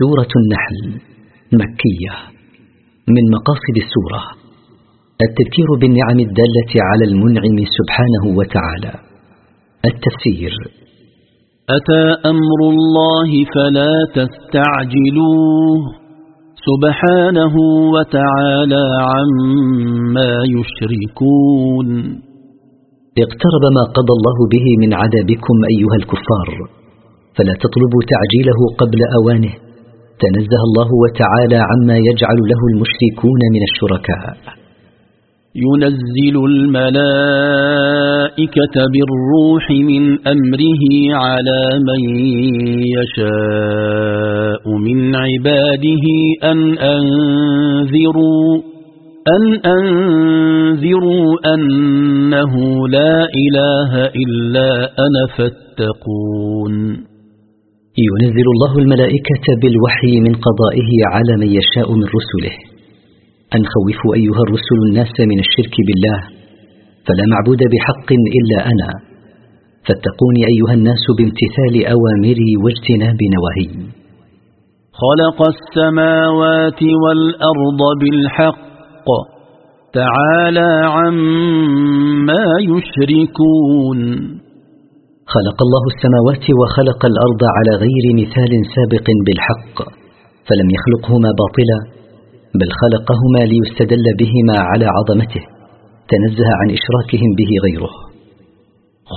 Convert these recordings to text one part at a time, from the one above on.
سورة النحل مكية من مقاصد السورة. التذكير بالنعم الدالة على المنعم سبحانه وتعالى. التفسير أتى أمر الله فلا تستعجلوه سبحانه وتعالى عما يشركون. اقترب ما قضى الله به من عذابكم أيها الكفار فلا تطلبوا تعجيله قبل أوانه. تنزه الله وتعالى عما يجعل له المشركون من الشركاء. ينزل الملائكة بالروح من أمره على من يشاء من عباده أن أنذروا أن أنذروا أنه لا إله إلا أنا فاتقون. ينزل الله الملائكة بالوحي من قضائه على من يشاء من رسله. أن خوفوا أيها الرسل الناس من الشرك بالله فلا معبود بحق إلا أنا. فاتقوني أيها الناس بامتثال أوامري واجتناب نواهي. خلق السماوات والأرض بالحق تعالى عما يشركون. خلق الله السماوات وخلق الأرض على غير مثال سابق بالحق فلم يخلقهما باطلا بل خلقهما ليستدل بهما على عظمته تنزه عن إشراكهم به غيره.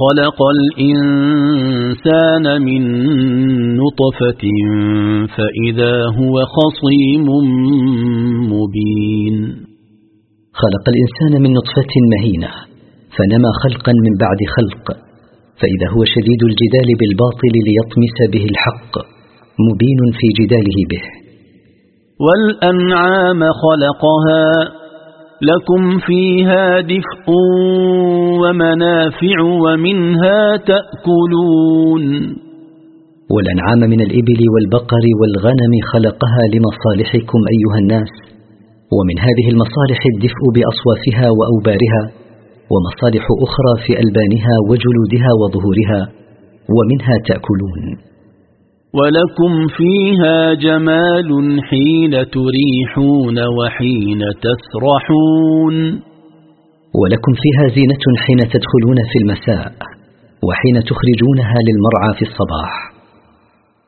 خلق الإنسان من نطفة فإذا هو خصيم مبين. خلق الإنسان من نطفة مهينة فنما خلقا من بعد خلق فإذا هو شديد الجدال بالباطل ليطمس به الحق مبين في جداله به. والأنعام خلقها لكم فيها دفء ومنافع ومنها تأكلون. والأنعام من الإبل والبقر والغنم خلقها لمصالحكم أيها الناس ومن هذه المصالح الدفء بأصوافها وأوبارها. ومصالح أخرى في ألبانها وجلودها وظهورها ومنها تأكلون. ولكم فيها جمال حين تريحون وحين تسرحون. ولكم فيها زينة حين تدخلون في المساء وحين تخرجونها للمرعى في الصباح.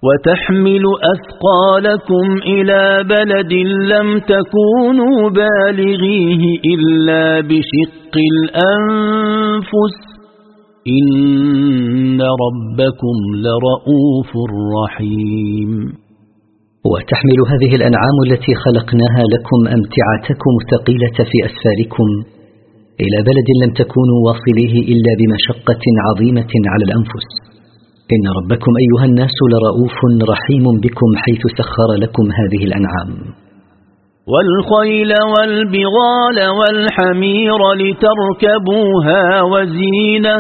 وتحمل أثقالكم إلى بلد لم تكونوا بالغيه إلا بشق الأنفس. إن ربكم لرؤوف رحيم. وتحمل هذه الأنعام التي خلقناها لكم أمتعتكم الثقيلة في أسفاركم إلى بلد لم تكونوا واصليه إلا بمشقة عظيمة على الأنفس. إن ربكم أيها الناس لرؤوف رحيم بكم حيث سخر لكم هذه الأنعام. والخيل والبغال والحمير لتركبوها وزينة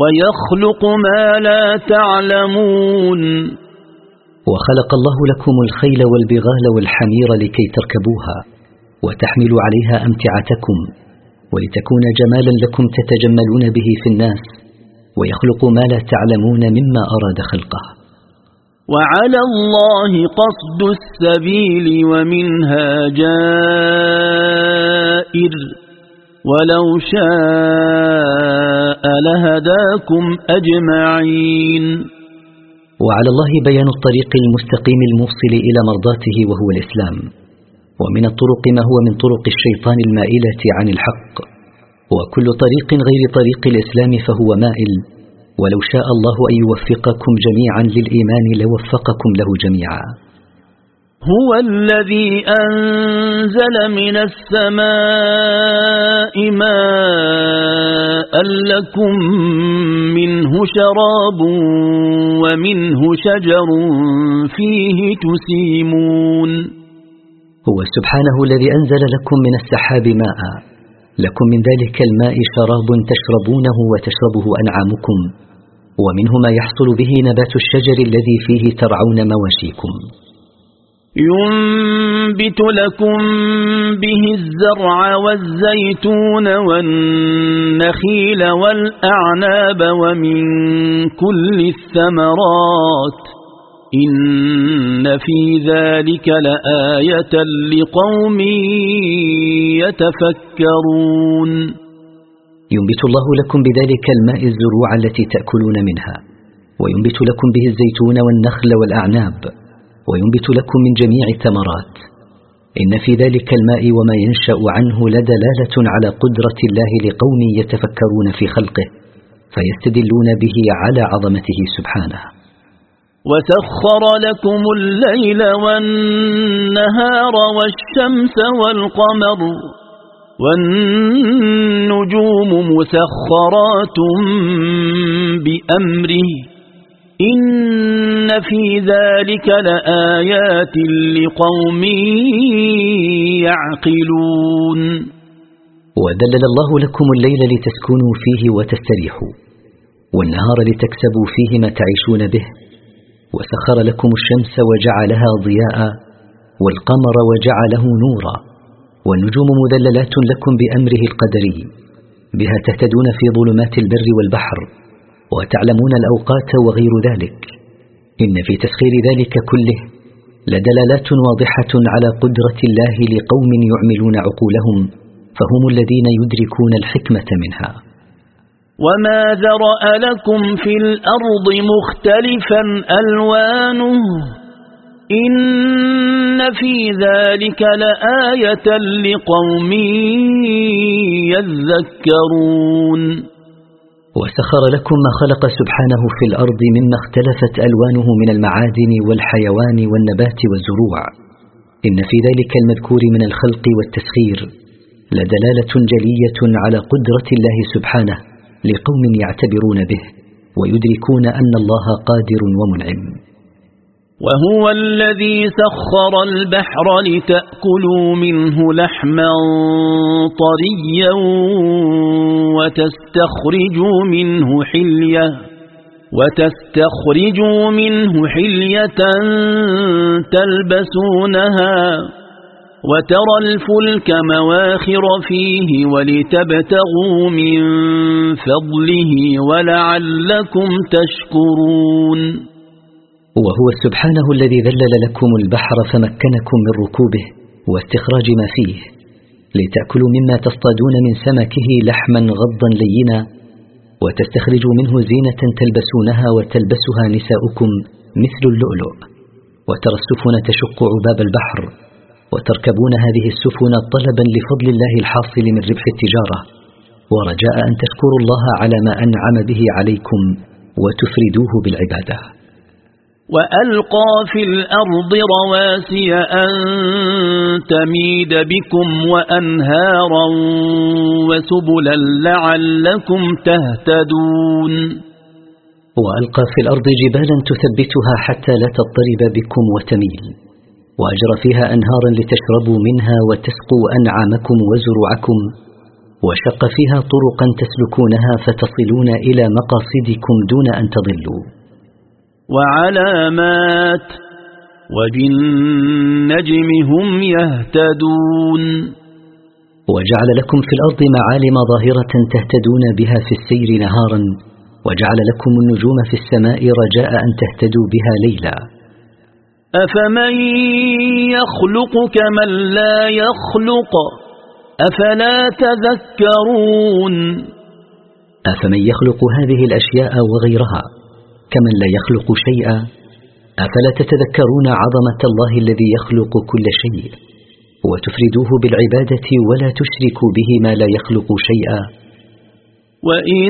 ويخلق ما لا تعلمون. وخلق الله لكم الخيل والبغال والحمير لكي تركبوها وتحملوا عليها أمتعتكم ولتكون جمالا لكم تتجملون به في الناس ويخلق ما لا تعلمون مما أراد خلقه. وعلى الله قصد السبيل ومنها جائر. ولو شاء لهداكم أجمعين. وعلى الله بيان الطريق المستقيم الموصل إلى مرضاته وهو الإسلام. ومن الطرق ما هو من طرق الشيطان المائلة عن الحق. وكل طريق غير طريق الإسلام فهو مائل. ولو شاء الله أن يوفقكم جميعا للإيمان لوفقكم له جميعا. هو الذي أنزل من السماء ماء لكم منه شراب ومنه شجر فيه تسيمون. هو سبحانه الذي أنزل لكم من السحاب ماء. لكم من ذلك الماء شراب تشربونه وتشربه أنعامكم ومنه ما يحصل به نبات الشجر الذي فيه ترعون مواشيكم. ينبت لكم به الزرع والزيتون والنخيل والأعناب ومن كل الثمرات. إن في ذلك لآية لقوم يتفكرون. ينبت الله لكم بذلك الماء الزروع التي تأكلون منها وينبت لكم به الزيتون والنخل والأعناب وينبت لكم من جميع الثمرات. إن في ذلك الماء وما ينشأ عنه لدلالة على قدرة الله لقوم يتفكرون في خلقه فيستدلون به على عظمته سبحانه. وسخر لكم الليل والنهار والشمس والقمر والنجوم مسخرات بأمره. إن في ذلك لآيات لقوم يعقلون. ودلل الله لكم الليل لتسكنوا فيه وتستريحوا والنهار لتكسبوا فيه ما تعيشون به وسخر لكم الشمس وجعلها ضياء والقمر وجعله نورا والنجوم مذللات لكم بأمره القدري بها تهتدون في ظلمات البر والبحر وتعلمون الأوقات وغير ذلك إن في تسخير ذلك كله لدلالات واضحة على قدرة الله لقوم يعملون عقولهم فهم الذين يدركون الحكمة منها وما ذرأ لكم في الأرض مختلفا ألوانه إن في ذلك لآية لقوم يذكرون وسخر لكم ما خلق سبحانه في الأرض مما اختلفت ألوانه من المعادن والحيوان والنبات والزروع إن في ذلك المذكور من الخلق والتسخير لدلالة جلية على قدرة الله سبحانه لقوم يعتبرون به ويدركون أن الله قادر ومنعم. وهو الذي سخر البحر لتأكلوا منه لحما طريا وتستخرجوا منه حلية وتستخرجوا منه حلية تلبسونها. وترى الفلك مواخر فيه ولتبتغوا من فضله ولعلكم تشكرون. وهو سبحانه الذي ذلل لكم البحر فمكنكم من ركوبه واستخراج ما فيه لتأكلوا مما تصطادون من سمكه لحما غضا لينا وتستخرجوا منه زينة تلبسونها وتلبسها نساؤكم مثل اللؤلؤ وترى السفن تشق عباب البحر وتركبون هذه السفن طلبا لفضل الله الحاصل من ربح التجارة. ورجاء أن تشكروا الله على ما أنعم به عليكم وتفردوه بالعبادة. وألقى في الأرض رواسي أن تميد بكم وأنهارا وسبلا لعلكم تهتدون. وألقى في الأرض جبالا تثبتها حتى لا تضطرب بكم وتميل. وأجرى فيها أنهارا لتشربوا منها وتسقوا أنعامكم وزروعكم وشق فيها طرقا تسلكونها فتصلون إلى مقاصدكم دون أن تضلوا. وعلامات وبالنجم هم يهتدون. وجعل لكم في الأرض معالم ظاهرة تهتدون بها في السير نهارا وجعل لكم النجوم في السماء رجاء أن تهتدوا بها ليلا. أفمن يخلق كمن لا يخلق؟ أفلا تذكرون؟ أفمن يخلق هذه الأشياء وغيرها كمن لا يخلق شيئا؟ أفلا تتذكرون عظمة الله الذي يخلق كل شيء وتفردوه بالعبادة ولا تشركوا به ما لا يخلق شيئا؟ وإن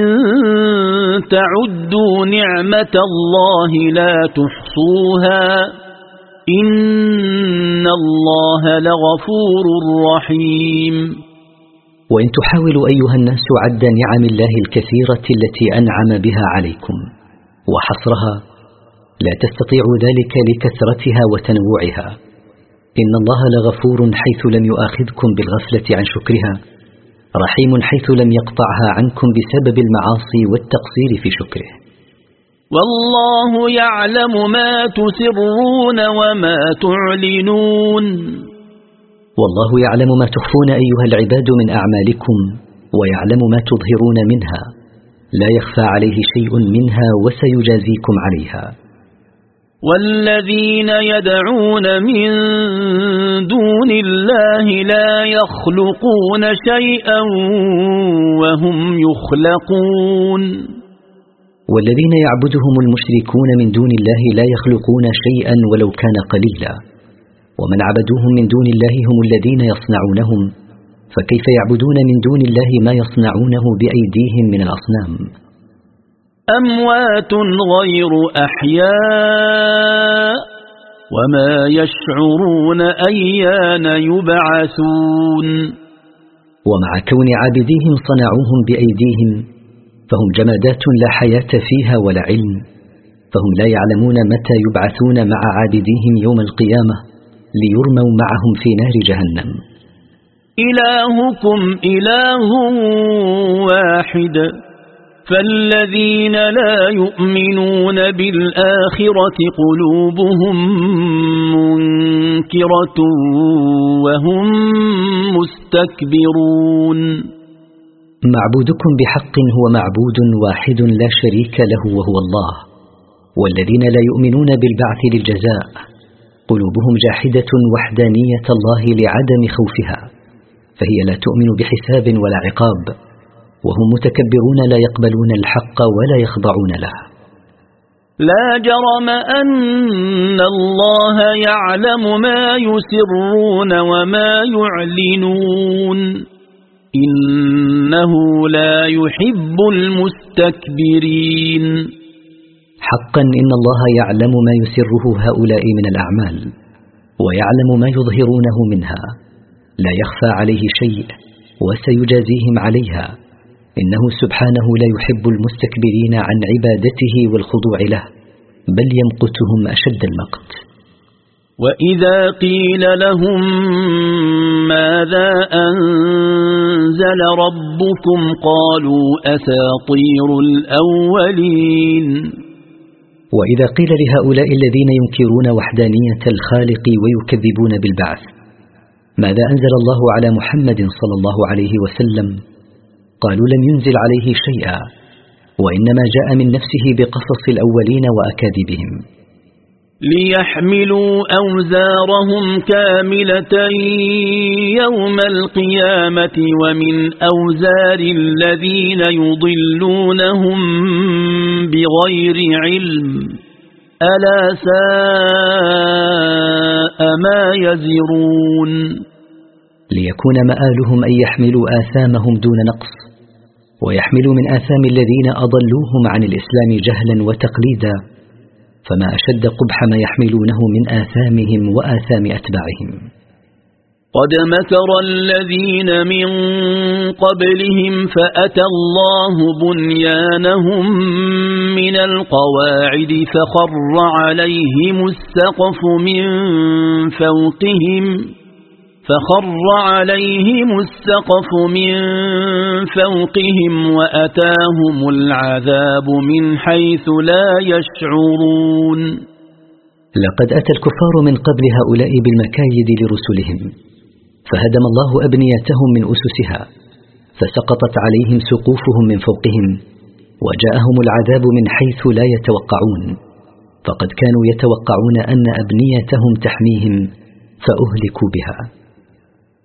تعدوا نعمة الله لا تحصوها إن الله لغفور رحيم. وإن تحاولوا أيها الناس عد نعم الله الكثيرة التي أنعم بها عليكم وحصرها. لا تستطيع ذلك لكثرتها وتنوعها. إن الله لغفور حيث لم يؤاخذكم بالغفلة عن شكرها. رحيم حيث لم يقطعها عنكم بسبب المعاصي والتقصير في شكره. والله يعلم ما تسرون وما تعلنون. والله يعلم ما تخفون أيها العباد من أعمالكم ويعلم ما تظهرون منها. لا يخفى عليه شيء منها وسيجازيكم عليها. والذين يدعون من دون الله لا يخلقون شيئا وهم يخلقون. والذين يعبدهم المشركون من دون الله لا يخلقون شيئا ولو كان قليلا. ومن عبدوهم من دون الله هم الذين يصنعونهم. فكيف يعبدون من دون الله ما يصنعونه بأيديهم من الأصنام؟ أموات غير أحياء وما يشعرون أيان يبعثون. ومع كون عابديهم صنعوهم بأيديهم فهم جمادات لا حياة فيها ولا علم. فهم لا يعلمون متى يبعثون مع عابديهم يوم القيامة ليرموا معهم في نار جهنم. إلهكم إله واحد. فالذين لا يؤمنون بالآخرة قلوبهم منكرة وهم مستكبرون. معبودكم بحق هو معبود واحد لا شريك له وهو الله. والذين لا يؤمنون بالبعث للجزاء قلوبهم جاحدة وحدانية الله لعدم خوفها فهي لا تؤمن بحساب ولا عقاب وهم متكبرون لا يقبلون الحق ولا يخضعون له. لا جرم أن الله يعلم ما يسرون وما يعلنون. إنه لا يحب المستكبرين. حقا إن الله يعلم ما يسره هؤلاء من الأعمال ويعلم ما يظهرونه منها. لا يخفى عليه شيء وسيجازيهم عليها. إنه سبحانه لا يحب المستكبرين عن عبادته والخضوع له بل يمقتهم أشد المقت. وإذا قيل لهم ماذا أنزل ربكم قالوا أساطير الأولين وإذا قيل لهؤلاء الذين ينكرون وحدانية الخالق ويكذبون بالبعث ماذا أنزل الله على محمد صلى الله عليه وسلم؟ قالوا لم ينزل عليه شيئا وإنما جاء من نفسه بقصص الأولين وأكاذبهم ليحملوا أوزارهم كاملة يوم القيامة ومن أوزار الذين يضلونهم بغير علم. ألا ساء ما يزرون. ليكون مآلهم أن يحملوا آثامهم دون نقص ويحملوا من آثام الذين أضلوهم عن الإسلام جهلا وتقليدا. فما أشد قبح ما يحملونه من آثامهم وآثام أتباعهم. قد مكر الذين من قبلهم فأتى الله بنيانهم من القواعد فخر عليهم السقف من فوقهم فخر عليهم السقف من فوقهم وأتاهم العذاب من حيث لا يشعرون. لقد أتى الكفار من قبل هؤلاء بالمكايد لرسلهم فهدم الله أبنيتهم من أسسها فسقطت عليهم سقوفهم من فوقهم وجاءهم العذاب من حيث لا يتوقعون. فقد كانوا يتوقعون أن أبنيتهم تحميهم فأهلكوا بها.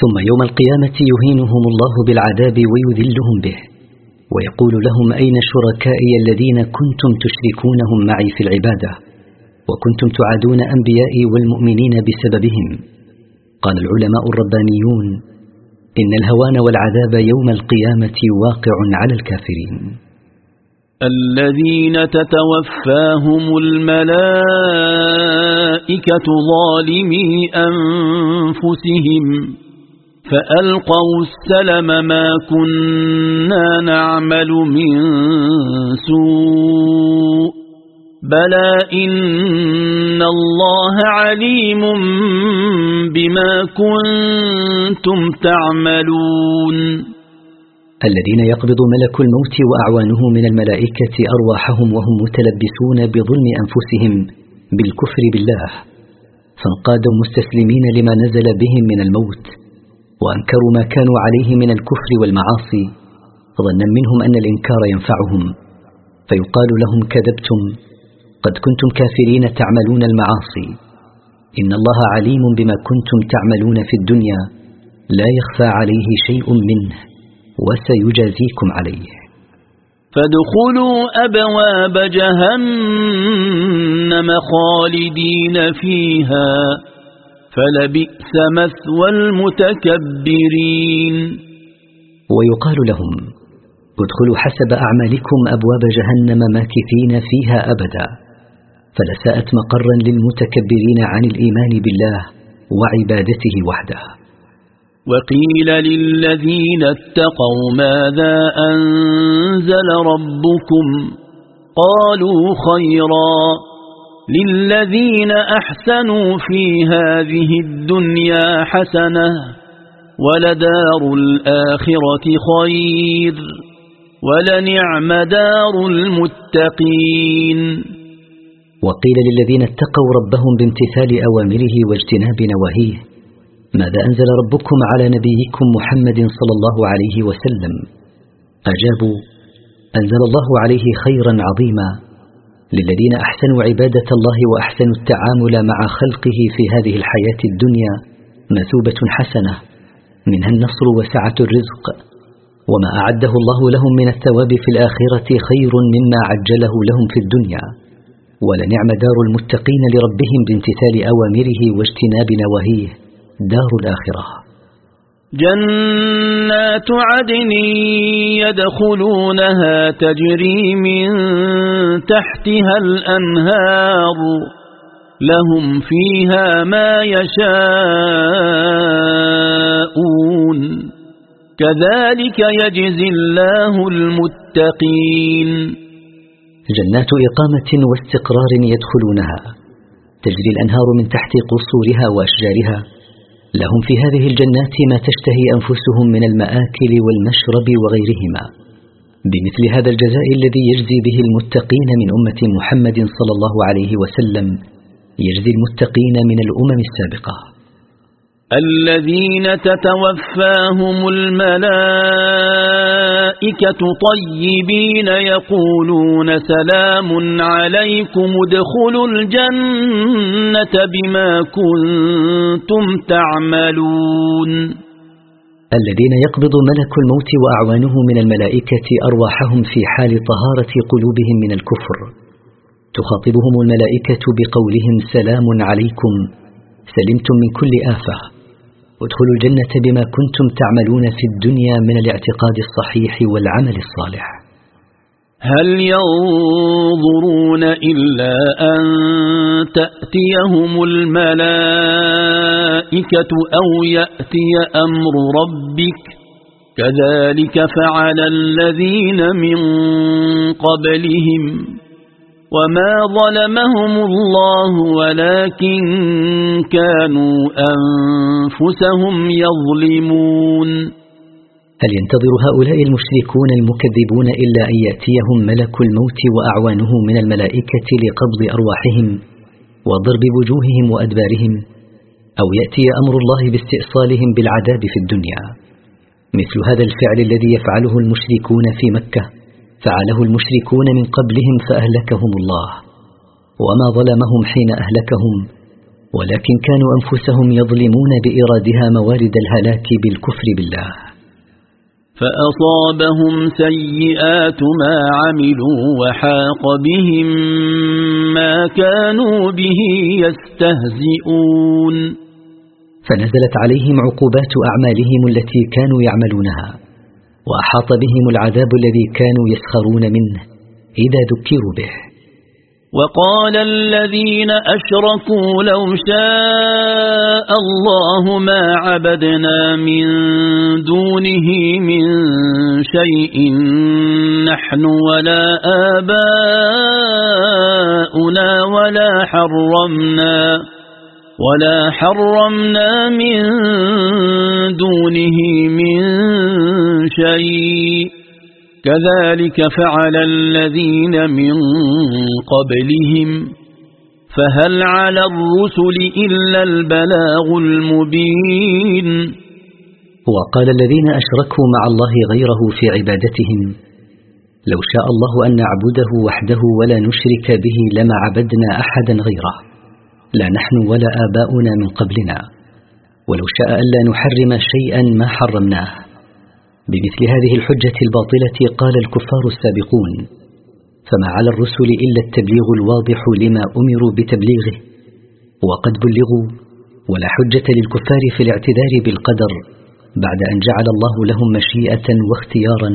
ثم يوم القيامة يهينهم الله بالعذاب ويذلهم به ويقول لهم أين شركائي الذين كنتم تشركونهم معي في العبادة وكنتم تعادون أنبيائي والمؤمنين بسببهم؟ قال العلماء الربانيون إن الهوان والعذاب يوم القيامة واقع على الكافرين. الذين تتوفاهم الملائكة ظالمي أنفسهم. فألقوا السلم ما كنا نعمل من سوء بلى إن الله عليم بما كنتم تعملون الذين يقبض ملك الموت وأعوانه من الملائكة أرواحهم وهم متلبسون بظلم أنفسهم بالكفر بالله فانقادوا مستسلمين لما نزل بهم من الموت وأنكروا ما كانوا عليه من الكفر والمعاصي ظنا منهم أن الإنكار ينفعهم فيقال لهم كذبتم قد كنتم كافرين تعملون المعاصي. إن الله عليم بما كنتم تعملون في الدنيا لا يخفى عليه شيء منه وسيجازيكم عليه. فادخلوا أبواب جهنم خالدين فيها. فلبئس مثوى المتكبرين. ويقال لهم ادخلوا حسب أعمالكم أبواب جهنم ماكثين فيها أبدا فلساءت مقرا للمتكبرين عن الإيمان بالله وعبادته وحده. وقيل للذين اتقوا ماذا أنزل ربكم؟ قالوا خيرا. للذين أحسنوا في هذه الدنيا حسنة ولدار الآخرة خير ولنعم دار المتقين. وقيل للذين اتقوا ربهم بامتثال أوامره واجتناب نواهيه. ماذا أنزل ربكم على نبيكم محمد صلى الله عليه وسلم؟ أجابوا أنزل الله عليه خيرا عظيما. للذين أحسنوا عبادة الله وأحسنوا التعامل مع خلقه في هذه الحياة الدنيا مثوبة حسنة منها النصر وسعة الرزق وما أعده الله لهم من الثواب في الآخرة خير مما عجله لهم في الدنيا. ولنعم دار المتقين لربهم بامتثال أوامره واجتناب نواهيه دار الآخرة. جنات عدن يدخلونها تجري من تحتها الأنهار لهم فيها ما يشاءون كذلك يجزي الله المتقين. جنات إقامة واستقرار يدخلونها تجري الأنهار من تحت قصورها وأشجارها لهم في هذه الجنات ما تشتهي أنفسهم من المآكل والمشرب وغيرهما. بمثل هذا الجزاء الذي يجزي به المتقين من أمة محمد صلى الله عليه وسلم يجزي المتقين من الأمم السابقة. الذين تتوفاهم الملائكة طيبين يقولون سلام عليكم ادخلوا الجنة بما كنتم تعملون. الذين يقبض ملك الموت وأعوانه من الملائكة أرواحهم في حال طهارة قلوبهم من الكفر. تخاطبهم الملائكة بقولهم سلام عليكم. سلمتم من كل آفة. ادخلوا الجنة بما كنتم تعملون في الدنيا من الاعتقاد الصحيح والعمل الصالح. هل ينظرون إلا أن تأتيهم الملائكة أو يأتي أمر ربك؟ كذلك فعل الذين من قبلهم. وما ظلمهم الله ولكن كانوا أنفسهم يظلمون هل ينتظر هؤلاء المشركون المكذبون إلا أن يأتيهم ملك الموت وأعوانه من الملائكة لقبض أرواحهم وضرب وجوههم وأدبارهم؟ أو يأتي أمر الله باستئصالهم بالعذاب في الدنيا؟ مثل هذا الفعل الذي يفعله المشركون في مكة فعله المشركون من قبلهم فأهلكهم الله. وما ظلمهم حين أهلكهم ولكن كانوا أنفسهم يظلمون بإرادها موارد الهلاك بالكفر بالله. فأصابهم سيئات ما عملوا وحاق بهم ما كانوا به يستهزئون. فنزلت عليهم عقوبات أعمالهم التي كانوا يعملونها. وأحاط بهم العذاب الذي كانوا يسخرون منه إذا ذكروا به. وقال الذين أشركوا لو شاء الله ما عبدنا من دونه من شيء نحن ولا آباؤنا ولا حرمنا. ولا حرمنا من دونه من شيء. كذلك فعل الذين من قبلهم. فهل على الرسل إلا البلاغ المبين؟ وقال الذين أشركوا مع الله غيره في عبادتهم لو شاء الله أن نعبده وحده ولا نشرك به لما عبدنا أحدا غيره. لا نحن ولا آباؤنا من قبلنا. ولو شاء ألا نحرم شيئا ما حرمناه. بمثل هذه الحجة الباطلة قال الكفار السابقون فما على الرسل إلا التبليغ الواضح لما أمروا بتبليغه. وقد بلغوا ولا حجة للكفار في الاعتذار بالقدر بعد أن جعل الله لهم مشيئة واختيارا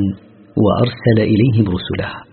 وأرسل إليهم رسله.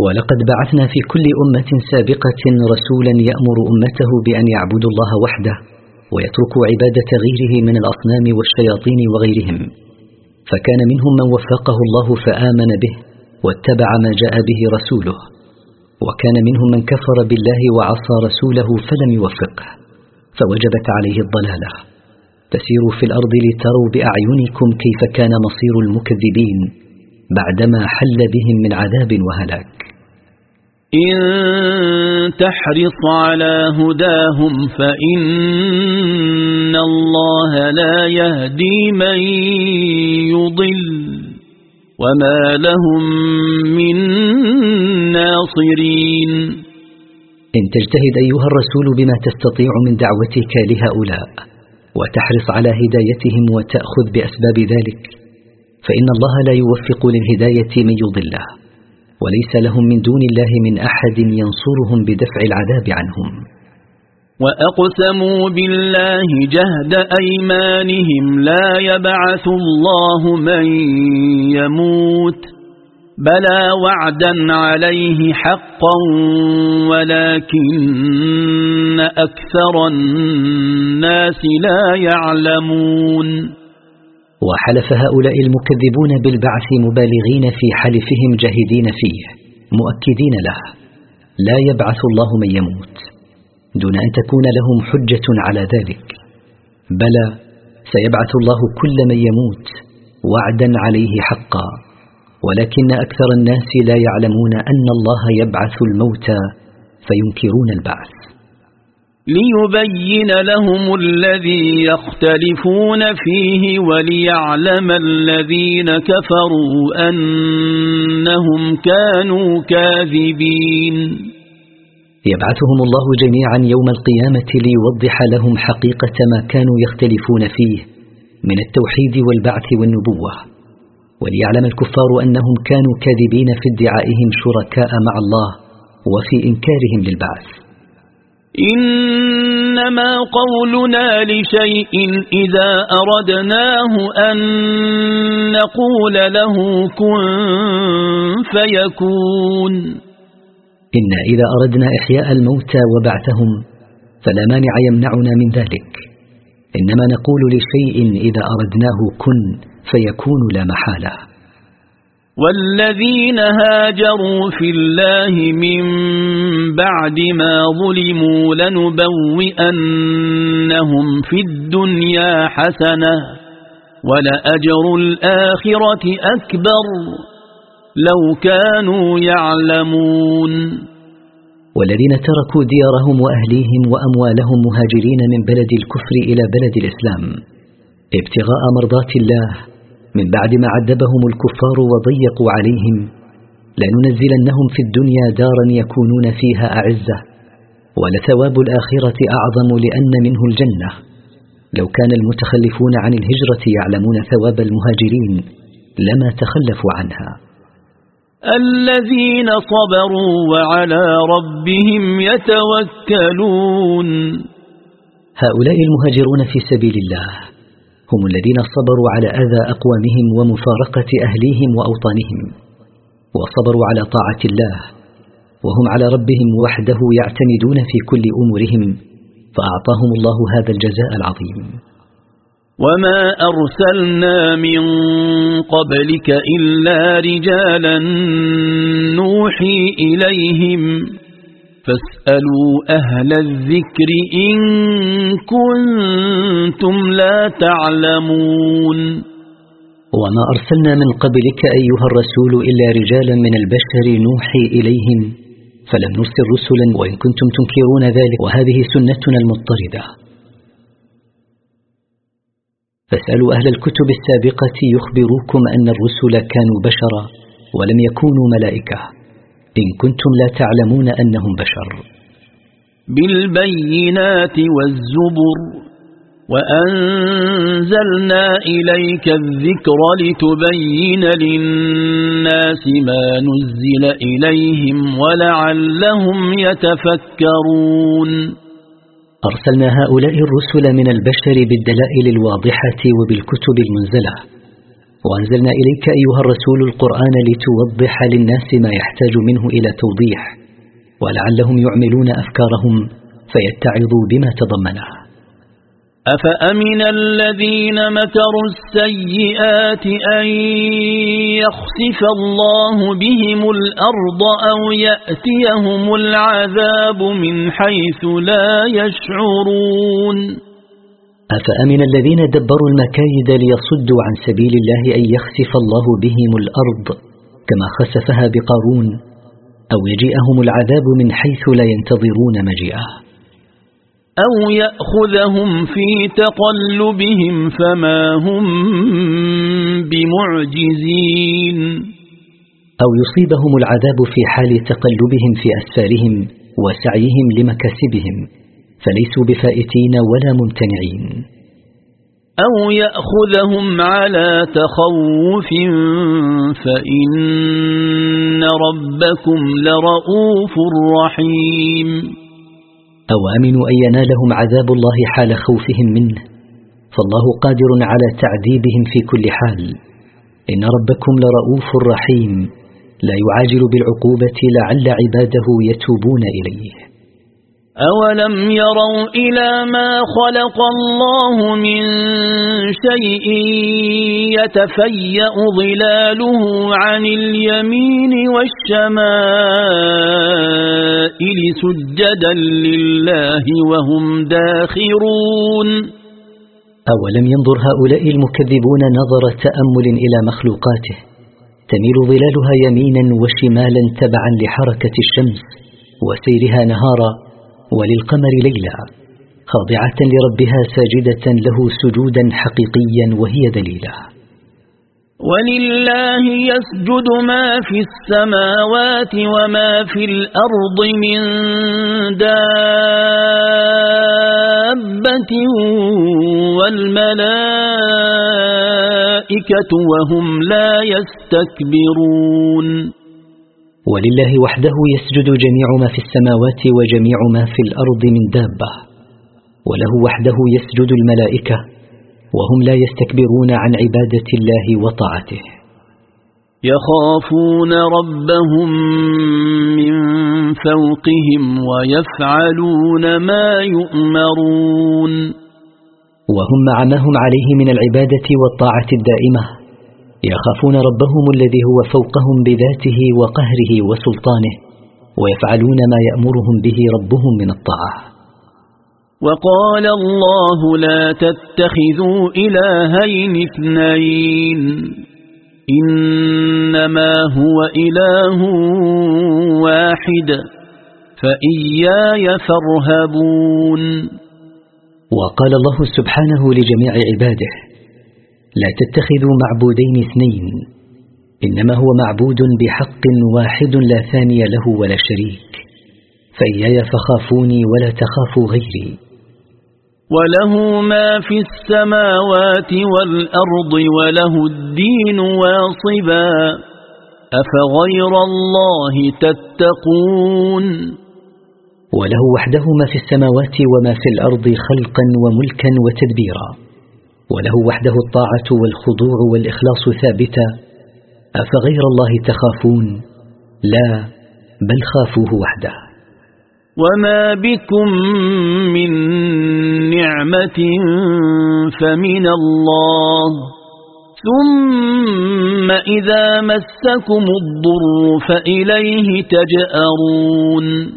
ولقد بعثنا في كل أمة سابقة رسولا يأمر أمته بأن يعبدوا الله وحده ويتركوا عبادة غيره من الأصنام والشياطين وغيرهم. فكان منهم من وفقه الله فآمن به واتبع ما جاء به رسوله. وكان منهم من كفر بالله وعصى رسوله فلم يوفقه. فوجبت عليه الضلالة. فسيروا في الأرض لتروا بأعينكم كيف كان مصير المكذبين بعدما حل بهم من عذاب وهلاك. إن تحرص على هداهم فإن الله لا يهدي من يضل وما لهم من ناصرين. إن تجتهد أيها الرسول بما تستطيع من دعوتك لهؤلاء وتحرص على هدايتهم وتأخذ بأسباب ذلك فإن الله لا يوفق للهداية من يضله. وليس لهم من دون الله من أحد ينصرهم بدفع العذاب عنهم. وأقسموا بالله جهد أيمانهم لا يبعث الله من يموت بلى وعدا عليه حقا ولكن أكثر الناس لا يعلمون. وحلف هؤلاء المكذبون بالبعث مبالغين في حلفهم جاهدين فيه مؤكدين له. لا يبعث الله من يموت. دون أن تكون لهم حجة على ذلك. بلى سيبعث الله كل من يموت وعدا عليه حقا. ولكن أكثر الناس لا يعلمون أن الله يبعث الموتى فينكرون البعث. ليبين لهم الذي يختلفون فيه وليعلم الذين كفروا أنهم كانوا كاذبين. يبعثهم الله جميعا يوم القيامة ليوضح لهم حقيقة ما كانوا يختلفون فيه من التوحيد والبعث والنبوة وليعلم الكفار أنهم كانوا كاذبين في ادعائهم شركاء مع الله وفي إنكارهم للبعث. إنما قولنا لشيء إذا أردناه أن نقول له كن فيكون. إنا إذا أردنا إحياء الموتى وبعثهم فلا مانع يمنعنا من ذلك. إنما نقول لشيء إذا أردناه كن فيكون لا محالة. والذين هاجروا في الله من بعد ما ظلموا لنبوئنهم في الدنيا حسنة ولأجر الآخرة أكبر لو كانوا يعلمون. والذين تركوا ديارهم وأهليهم وأموالهم مهاجرين من بلد الكفر إلى بلد الإسلام ابتغاء مرضات الله من بعد ما عذبهم الكفار وضيقوا عليهم لننزلنهم في الدنيا دارا يكونون فيها أعزة ولثواب الآخرة أعظم لأن منه الجنة. لو كان المتخلفون عن الهجرة يعلمون ثواب المهاجرين لما تخلفوا عنها. الذين صبروا وعلى ربهم يتوكلون. هؤلاء المهاجرون في سبيل الله هم الذين صبروا على أذى أقوامهم ومفارقة أهليهم وأوطانهم وصبروا على طاعة الله وهم على ربهم وحده يعتمدون في كل أمورهم فأعطاهم الله هذا الجزاء العظيم. وما أرسلنا من قبلك إلا رجالا نوحي إليهم فاسألوا أهل الذكر إن كنتم لا تعلمون. وما أرسلنا من قبلك أيها الرسول إلا رجالا من البشر نوحي إليهم فلم نرسل رسلا وإن كنتم تنكرون ذلك وهذه سنتنا المضطردة. فاسألوا أهل الكتب السابقة يخبروكم أن الرسل كانوا بشرا ولم يكونوا ملائكة. إن كنتم لا تعلمون أنهم بشر. بالبينات والزبر وأنزلنا إليك الذكر لتبين للناس ما نزل إليهم ولعلهم يتفكرون. أرسلنا هؤلاء الرسل من البشر بالدلائل الواضحة وبالكتب المنزلة. وأنزلنا إليك أيها الرسول القرآن لتوضح للناس ما يحتاج منه إلى توضيح ولعلهم يعملون أفكارهم فيتعظوا بما تضمنه. أفأمن الذين مكروا السيئات أن يخسف الله بهم الأرض أو يأتيهم العذاب من حيث لا يشعرون؟ أفأمن الذين دبروا المكايد ليصدوا عن سبيل الله أن يخسف الله بهم الأرض كما خسفها بقارون أو يجيئهم العذاب من حيث لا ينتظرون مجيئه. أو يأخذهم في تقلبهم فما هم بمعجزين. أو يصيبهم العذاب في حال تقلبهم في أسفارهم وسعيهم لمكاسبهم. فليسوا بفائتين ولا ممتنعين. أو يأخذهم على تخوف فإن ربكم لرؤوف رحيم. أو أمنوا أن ينالهم عذاب الله حال خوفهم منه. فالله قادر على تعذيبهم في كل حال. إن ربكم لرؤوف رحيم. لا يعاجل بالعقوبة لعل عباده يتوبون إليه. أولم يروا إلى ما خلق الله من شيء يتفيأ ظلاله عن اليمين والشمائل سجدا لله وهم داخرون أولم ينظر هؤلاء المكذبون نظر تأمل إلى مخلوقاته؟ تميل ظلالها يمينا وشمالا تبعا لحركة الشمس وسيرها نهارا وللقمر ليلا خاضعة لربها ساجدة له سجودا حقيقيا وهي دليلة ولله يسجد ما في السماوات وما في الأرض من دابة والملائكة وهم لا يستكبرون. ولله وحده يسجد جميع ما في السماوات وجميع ما في الأرض من دابة. وله وحده يسجد الملائكة وهم لا يستكبرون عن عبادة الله وطاعته. يخافون ربهم من فوقهم ويفعلون ما يؤمرون. وهم مع ما هم عليه من العبادة والطاعة الدائمة. يخافون ربهم الذي هو فوقهم بذاته وقهره وسلطانه ويفعلون ما يأمرهم به ربهم من الطاعة. وقال الله لا تتخذوا إلهين اثنين إنما هو إله واحد فإياي فارهبون. وقال الله سبحانه لجميع عباده لا تتخذوا معبودين اثنين إنما هو معبود بحق واحد لا ثاني له ولا شريك فإياي فخافوني ولا تخافوا غيري. وله ما في السماوات والأرض وله الدين واصبا أفغير الله تتقون؟ وله وحده ما في السماوات وما في الأرض خلقا وملكا وتدبيرا. وله وحده الطاعة والخضوع والإخلاص ثابتا أفغير الله تخافون؟ لا بل خافوه وحده. وما بكم من نعمة فمن الله ثم إذا مسكم الضر فإليه تجأرون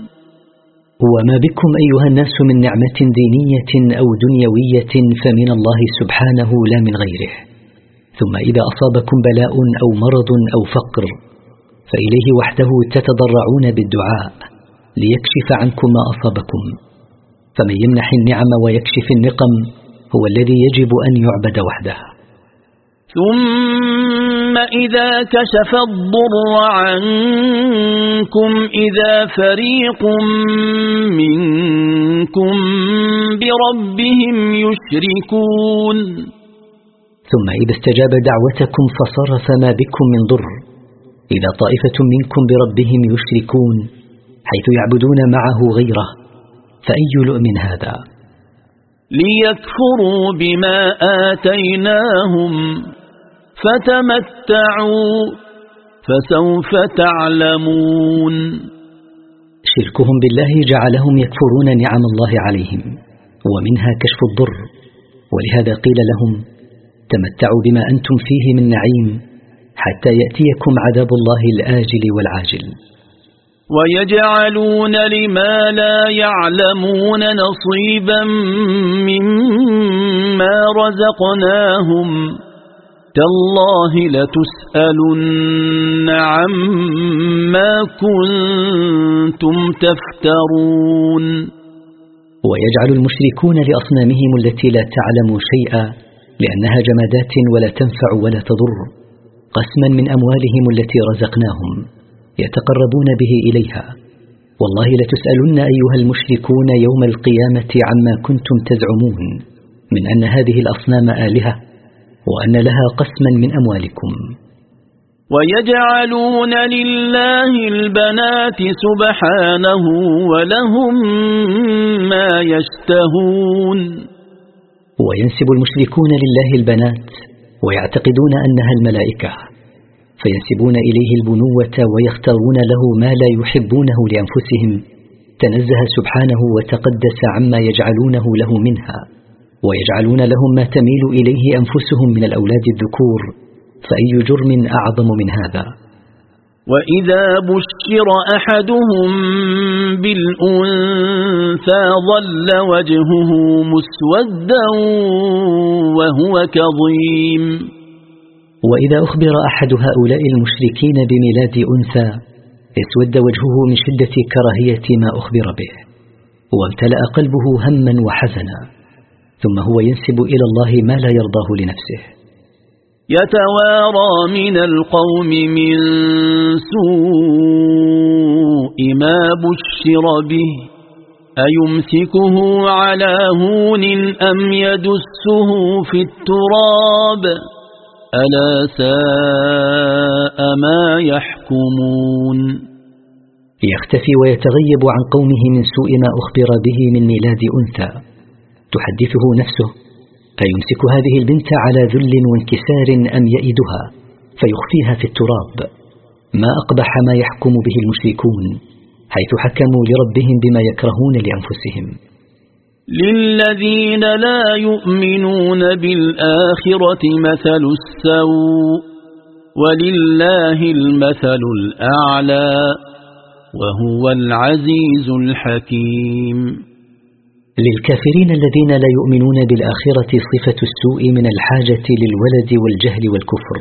وما بكم أيها الناس من نعمة دينية أو دنيوية فمن الله سبحانه لا من غيره. ثم إذا أصابكم بلاء أو مرض أو فقر فإليه وحده تتضرعون بالدعاء ليكشف عنكم ما أصابكم. فمن يمنح النعم ويكشف النقم هو الذي يجب أن يعبد وحده. ثم إذا كشف الضر عنكم إذا فريق منكم بربهم يشركون. ثم إذا استجاب دعوتكم فصرف ما بكم من ضر إذا طائفة منكم بربهم يشركون حيث يعبدون معه غيره فأي لؤم هذا؟ ليكفروا بما آتيناهم. فتمتعوا فسوف تعلمون. شركهم بالله جعلهم يكفرون نعم الله عليهم ومنها كشف الضر ولهذا قيل لهم تمتعوا بما أنتم فيه من نعيم حتى يأتيكم عذاب الله الآجل والعاجل. ويجعلون لما لا يعلمون نصيبا مما رزقناهم. تالله لتسألن عما كنتم تفترون. ويجعل المشركون لأصنامهم التي لا تعلم شيئا لأنها جمادات ولا تنفع ولا تضر قسما من أموالهم التي رزقناهم يتقربون به إليها. والله لتسألن أيها المشركون يوم القيامة عما كنتم تزعمون من أن هذه الأصنام آلهة. وأن لها قسما من أموالكم. ويجعلون لله البنات سبحانه ولهم ما يشتهون. وينسب المشركون لله البنات ويعتقدون أنها الملائكة. فينسبون إليه البنوة ويختارون له ما لا يحبونه لأنفسهم. تنزه سبحانه وتقدس عما يجعلونه له منها. ويجعلون لهم ما تميل إليه أنفسهم من الأولاد الذكور فأي جرم أعظم من هذا؟ وإذا بشر أحدهم بالأنثى ظل وجهه مسودا وهو كظيم. وإذا أخبر أحد هؤلاء المشركين بميلاد أنثى اسود وجهه من شدة كراهية ما أخبر به وامتلأ قلبه هما وحزنا. ثم هو ينسب إلى الله ما لا يرضاه لنفسه. يتوارى من القوم من سوء ما بشر به. أيمسكه على هون أم يدسه في التراب؟ ألا ساء ما يحكمون. يختفي ويتغيب عن قومه من سوء ما أخبر به من ميلاد أنثى. تحدثه نفسه فيمسك هذه البنت على ذل وانكسار أم يئدها فيخفيها في التراب. ما أقبح ما يحكم به المشركون حيث حكموا لربهم بما يكرهون لأنفسهم. للذين لا يؤمنون بالآخرة مثل السوء ولله المثل الأعلى وهو العزيز الحكيم. للكافرين الذين لا يؤمنون بالآخرة صفة السوء من الحاجة للولد والجهل والكفر.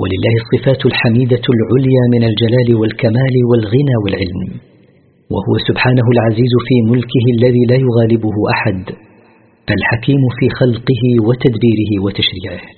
ولله الصفات الحميدة العليا من الجلال والكمال والغنى والعلم. وهو سبحانه العزيز في ملكه الذي لا يغالبه أحد الحكيم في خلقه وتدبيره وتشريعه.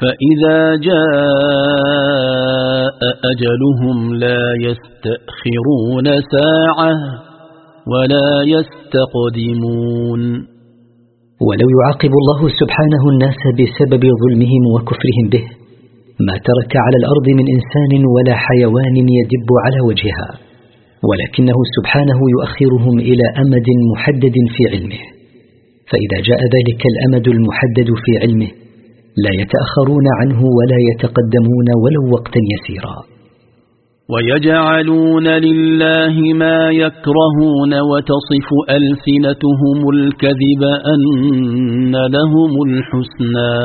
فإذا جاء أجلهم لا يستأخرون ساعة ولا يستقدمون. ولو يعاقب الله سبحانه الناس بسبب ظلمهم وكفرهم به ما ترك على الأرض من إنسان ولا حيوان يدب على وجهها ولكنه سبحانه يؤخرهم إلى أمد محدد في علمه. فإذا جاء ذلك الأمد المحدد في علمه لا يتأخرون عنه ولا يتقدمون ولو وقتا يسيرا. ويجعلون لله ما يكرهون وتصف ألسنتهم الكذب أن لهم الحسنى.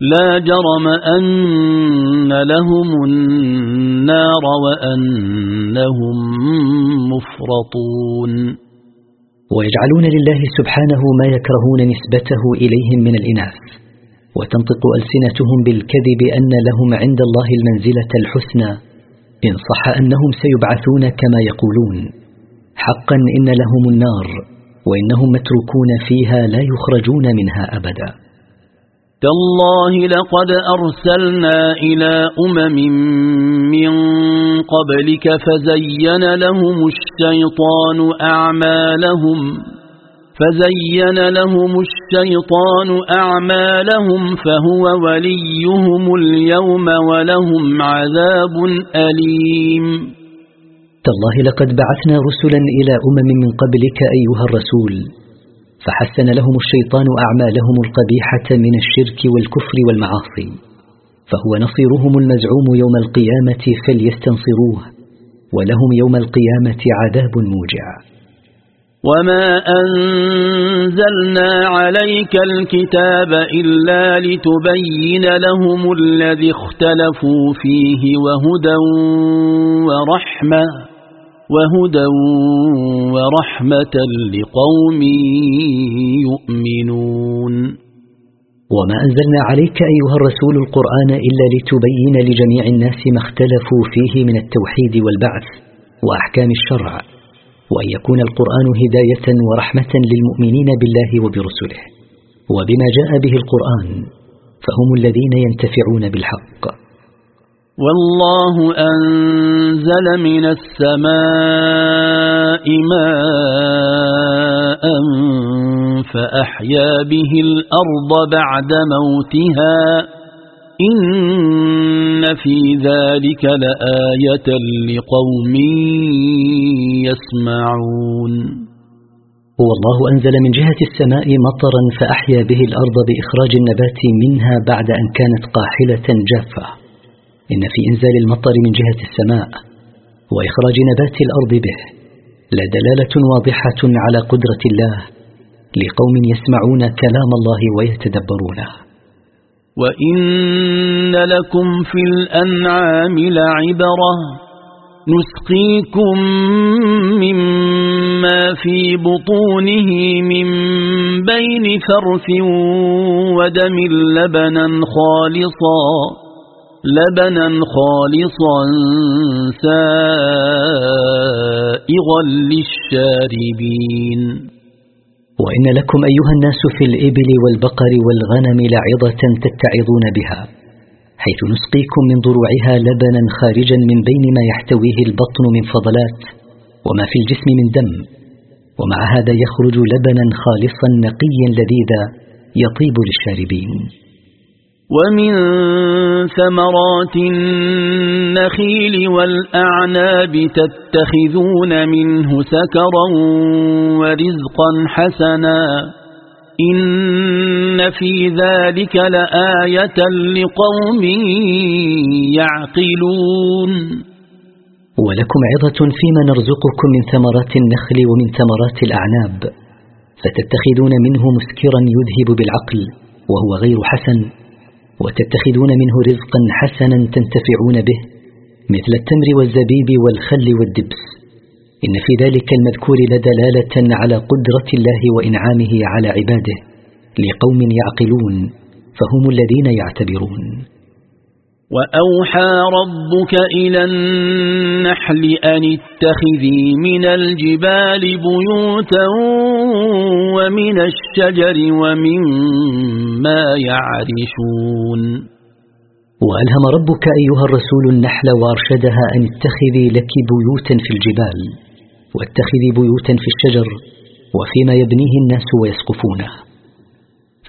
لا جرم أن لهم النار وأنهم مفرطون. ويجعلون لله سبحانه ما يكرهون نسبته إليهم من الإناث. وتنطق ألسنتهم بالكذب أن لهم عند الله المنزلة الحسنى إن صح أنهم سيبعثون كما يقولون. حقا إن لهم النار وإنهم متركون فيها لا يخرجون منها أبدا. تالله لقد أرسلنا إلى أمم من قبلك فزين لهم الشيطان أعمالهم. فزين لهم الشيطان أعمالهم فهو وليهم اليوم ولهم عذاب أليم. تالله لقد بعثنا رسلا إلى أمم من قبلك أيها الرسول فحسن لهم الشيطان أعمالهم القبيحة من الشرك والكفر والمعاصي فهو نصيرهم المزعوم يوم القيامة فليستنصروه ولهم يوم القيامة عذاب موجع. وما أنزلنا عليك الكتاب إلا لتبين لهم الذي اختلفوا فيه وهدى ورحمة وهدى ورحمة لقوم يؤمنون وما أنزلنا عليك أيها الرسول القرآن إلا لتبين لجميع الناس ما اختلفوا فيه من التوحيد والبعث وأحكام الشرع وأن يكون القرآن هداية ورحمة للمؤمنين بالله وبرسله. وبما جاء به القرآن فهم الذين ينتفعون بالحق. والله أنزل من السماء ماء فأحيا به الأرض بعد موتها. في ذلك لآية لقوم يسمعون. هو الله أنزل من جهة السماء مطرا فأحيا به الأرض بإخراج النبات منها بعد أن كانت قاحلة جافة. إن في إنزال المطر من جهة السماء وإخراج نبات الأرض به لدلالة واضحة على قدرة الله لقوم يسمعون كلام الله ويتدبرونه. وإن لكم في الأنعام لعبرة نسقيكم مما في بطونه من بين فرث ودم لبنا خالصا لبنا خالصا سائغا للشاربين وإن لكم أيها الناس في الإبل والبقر والغنم لعظة تتعظون بها حيث نسقيكم من ضروعها لبنا خارجا من بين ما يحتويه البطن من فضلات وما في الجسم من دم ومع هذا يخرج لبنا خالصا نقيا لذيذا يطيب للشاربين. ومن ثمرات النخيل والأعناب تتخذون منه سكرا ورزقا حسنا إن في ذلك لآية لقوم يعقلون. ولكم عظة فيما نرزقكم من ثمرات النخل ومن ثمرات الأعناب فتتخذون منه مسكرا يذهب بالعقل وهو غير حسن. وتتخذون منه رزقا حسنا تنتفعون به مثل التمر والزبيب والخل والدبس. إن في ذلك المذكور لدلالة على قدرة الله وإنعامه على عباده لقوم يعقلون فهم الذين يعتبرون. وأوحى ربك إلى النحل أن اتخذي من الجبال بيوتا ومن الشجر ومما يعرشون. وألهم ربك أيها الرسول النحل وأرشدها أن اتخذي لك بيوتا في الجبال واتخذي بيوتا في الشجر وفيما يبنيه الناس ويسقفونه.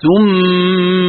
ثم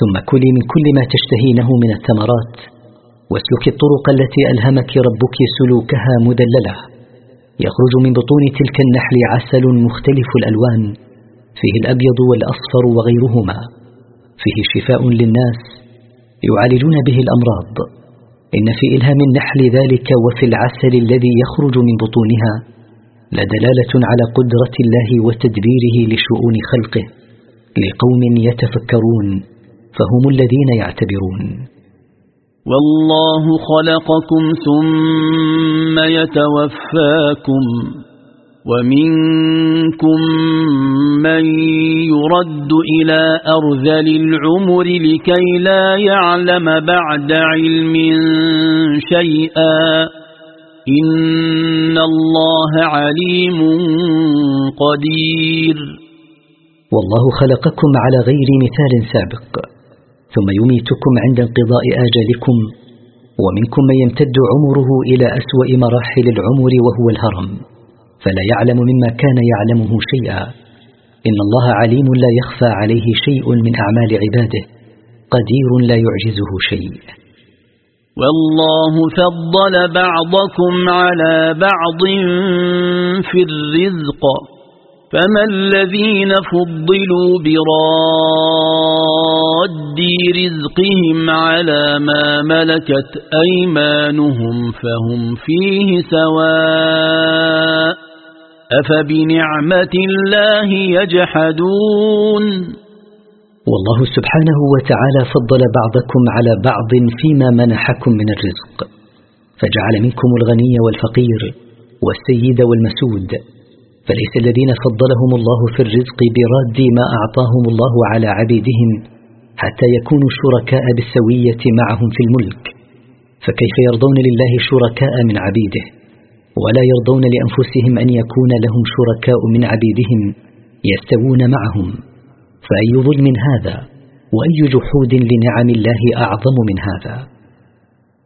ثم كلي من كل ما تشتهينه من الثمرات واسلك الطرق التي ألهمك ربك سلوكها مدللة. يخرج من بطون تلك النحل عسل مختلف الألوان فيه الأبيض والأصفر وغيرهما. فيه شفاء للناس يعالجون به الأمراض. إن في إلهام النحل ذلك وفي العسل الذي يخرج من بطونها لدلالة على قدرة الله وتدبيره لشؤون خلقه لقوم يتفكرون. فهم الذين يعتبرون. والله خلقكم ثم يتوفاكم ومنكم من يرد إلى أرذل العمر لكي لا يعلم بعد علم شيئا. إن الله عليم قدير. والله خلقكم على غير مثال سابق. ثم يميتكم عند انقضاء آجالكم ومنكم من يمتد عمره إلى أسوأ مراحل العمر وهو الهرم فلا يعلم مما كان يعلمه شيئا. إن الله عليم لا يخفى عليه شيء من أعمال عباده قدير لا يعجزه شيء. والله فضل بعضكم على بعض في الرزق فما الذين فضلوا براد رزقهم على ما ملكت أيمانهم فهم فيه سواء أفبنعمة الله يجحدون والله سبحانه وتعالى فضل بعضكم على بعض فيما منحكم من الرزق فجعل منكم الغني والفقير والسيد والمسود فليس الذين فضلهم الله في الرزق براد ما أعطاهم الله على عبيدهم حتى يكونوا شركاء بالسوية معهم في الملك. فكيف يرضون لله شركاء من عبيده؟ ولا يرضون لأنفسهم أن يكون لهم شركاء من عبيدهم يستوون معهم. فأي ظلم هذا؟ وأي جحود لنعم الله أعظم من هذا؟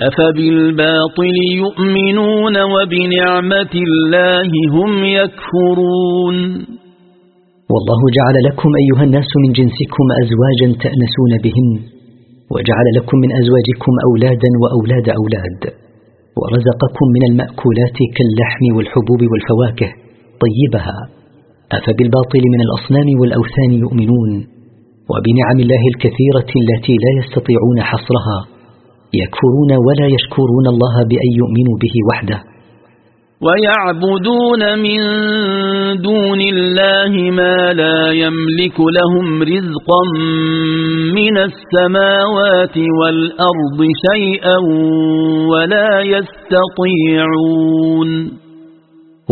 أفبالباطل يؤمنون وبنعمة الله هم يكفرون. والله جعل لكم أيها الناس من جنسكم أزواجا تأنسون بهن وجعل لكم من أزواجكم أولادا وأولاد أولاد ورزقكم من المأكولات كاللحم والحبوب والفواكه طيبها. أفبالباطل من الأصنام والأوثان يؤمنون وبنعم الله الكثيرة التي لا يستطيعون حصرها. يكفرون ولا يشكرون الله بأن يؤمنوا به وحده. ويعبدون من دون الله ما لا يملك لهم رزقا من السماوات والأرض شيئا ولا يستطيعون.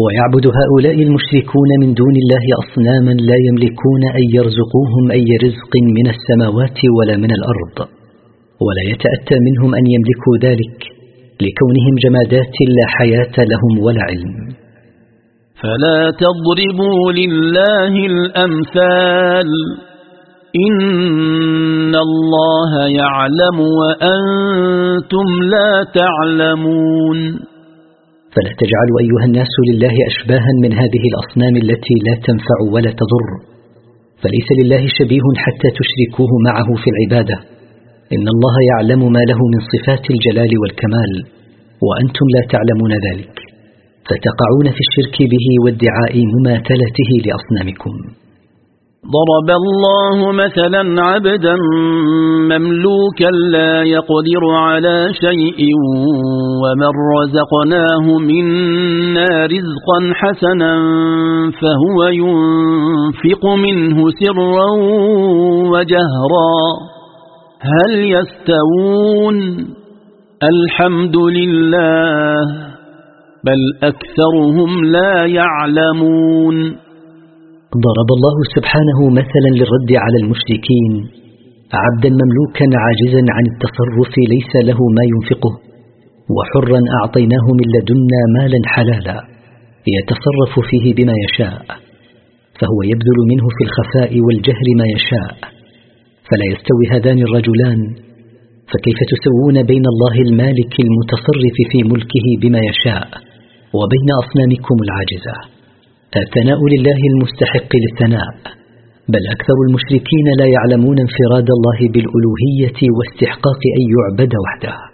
ويعبد هؤلاء المشركون من دون الله أصناما لا يملكون أن يرزقوهم أي رزق من السماوات ولا من الأرض. ولا يتأتى منهم أن يملكوا ذلك لكونهم جمادات لا حياة لهم ولا علم. فلا تضربوا لله الأمثال. إن الله يعلم وأنتم لا تعلمون. فلا تجعلوا أيها الناس لله أشباها من هذه الأصنام التي لا تنفع ولا تضر. فليس لله شبيه حتى تشركوه معه في العبادة. إن الله يعلم ما له من صفات الجلال والكمال وأنتم لا تعلمون ذلك فتقعون في الشرك به وادعاء مماثلته لأصنامكم. ضرب الله مثلا عبدا مملوكا لا يقدر على شيء ومن رزقناه منا رزقا حسنا فهو ينفق منه سرا وجهرا. هل يستوون؟ الحمد لله بل أكثرهم لا يعلمون. ضرب الله سبحانه مثلا للرد على المشركين عبدا مملوكا عاجزا عن التصرف ليس له ما ينفقه وحرا أعطيناه من لدنا مالا حلالا يتصرف فيه بما يشاء فهو يبذل منه في الخفاء والجهر ما يشاء. فلا يستوي هذان الرجلان فكيف تسوون بين الله المالك المتصرف في ملكه بما يشاء وبين أصنامكم العاجزة؟ الثناء لله المستحق للثناء بل أكثر المشركين لا يعلمون انفراد الله بالألوهية واستحقاق أن يعبد وحده.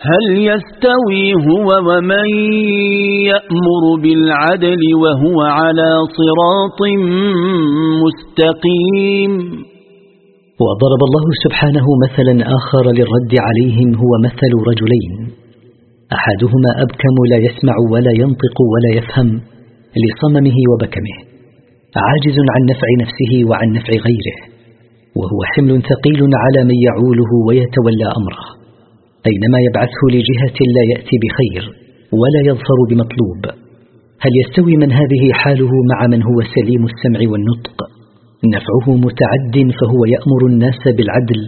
هل يستوي هو ومن يأمر بالعدل وهو على صراط مستقيم؟ وضرب الله سبحانه مثلا آخر للرد عليهم هو مثل رجلين. أحدهما أبكم لا يسمع ولا ينطق ولا يفهم لصممه وبكمه عاجز عن نفع نفسه وعن نفع غيره وهو حمل ثقيل على من يعوله ويتولى أمره. أينما يبعثه لجهة لا يأتي بخير ولا يظفر بمطلوب. هل يستوي من هذه حاله مع من هو سليم السمع والنطق؟ نفعه متعد فهو يأمر الناس بالعدل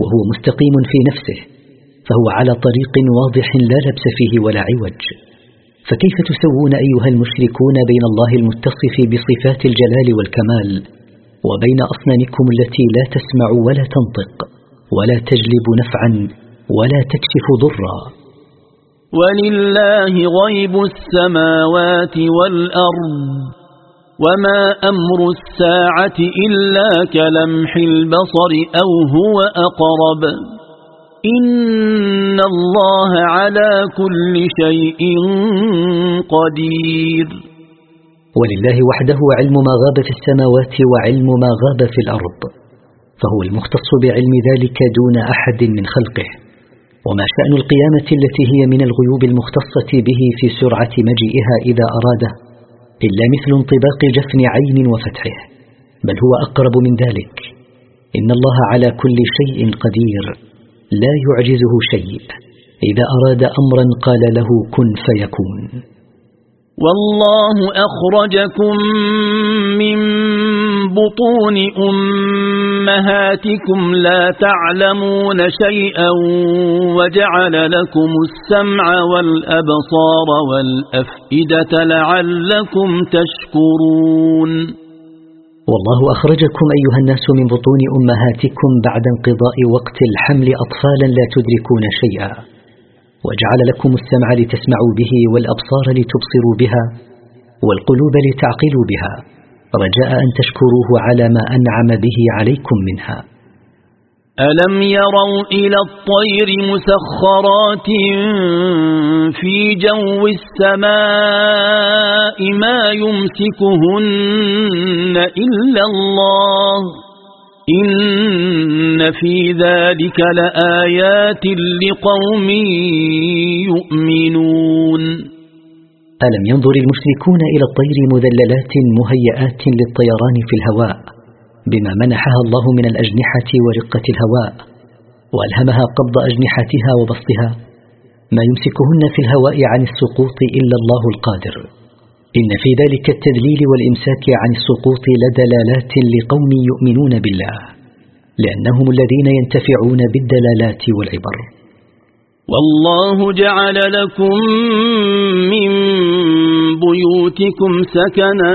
وهو مستقيم في نفسه فهو على طريق واضح لا لبس فيه ولا عوج. فكيف تسوون أيها المشركون بين الله المتصف بصفات الجلال والكمال وبين أصنامكم التي لا تسمع ولا تنطق ولا تجلب نفعا؟ ولا تكشف ضرا. ولله غيب السماوات والأرض وما أمر الساعة إلا كلمح البصر أو هو أقرب. إن الله على كل شيء قدير. ولله وحده علم ما غاب في السماوات وعلم ما غاب في الأرض. فهو المختص بعلم ذلك دون أحد من خلقه. وما شأن القيامة التي هي من الغيوب المختصة به في سرعة مجيئها إذا أراده إلا مثل انطباق جفن عين وفتحه بل هو أقرب من ذلك. إن الله على كل شيء قدير لا يعجزه شيء. إذا أراد أمرا قال له كن فيكون. والله أخرجكم من بطون أمهاتكم لا تعلمون شيئا وجعل لكم السمع والأبصار والأفئدة لعلكم تشكرون. والله أخرجكم أيها الناس من بطون أمهاتكم بعد انقضاء وقت الحمل أطفالا لا تدركون شيئا. وجعل لكم السمع لتسمعوا به والأبصار لتبصروا بها والقلوب لتعقلوا بها رجاء أن تشكروه على ما أنعم به عليكم منها. ألم يروا إلى الطير مسخرات في جو السماء ما يمسكهن إلا الله؟ إن في ذلك لآيات لقوم يؤمنون. ألم ينظر المشركون إلى الطير مذللات مهيئات للطيران في الهواء بما منحها الله من الأجنحة ورقة الهواء وألهمها قبض أجنحتها وبسطها. ما يمسكهن في الهواء عن السقوط إلا الله القادر. إن في ذلك التذليل والإمساك عن السقوط لدلالات لقوم يؤمنون بالله لأنهم الذين ينتفعون بالدلالات والعبر. والله جعل لكم من بيوتكم سكنا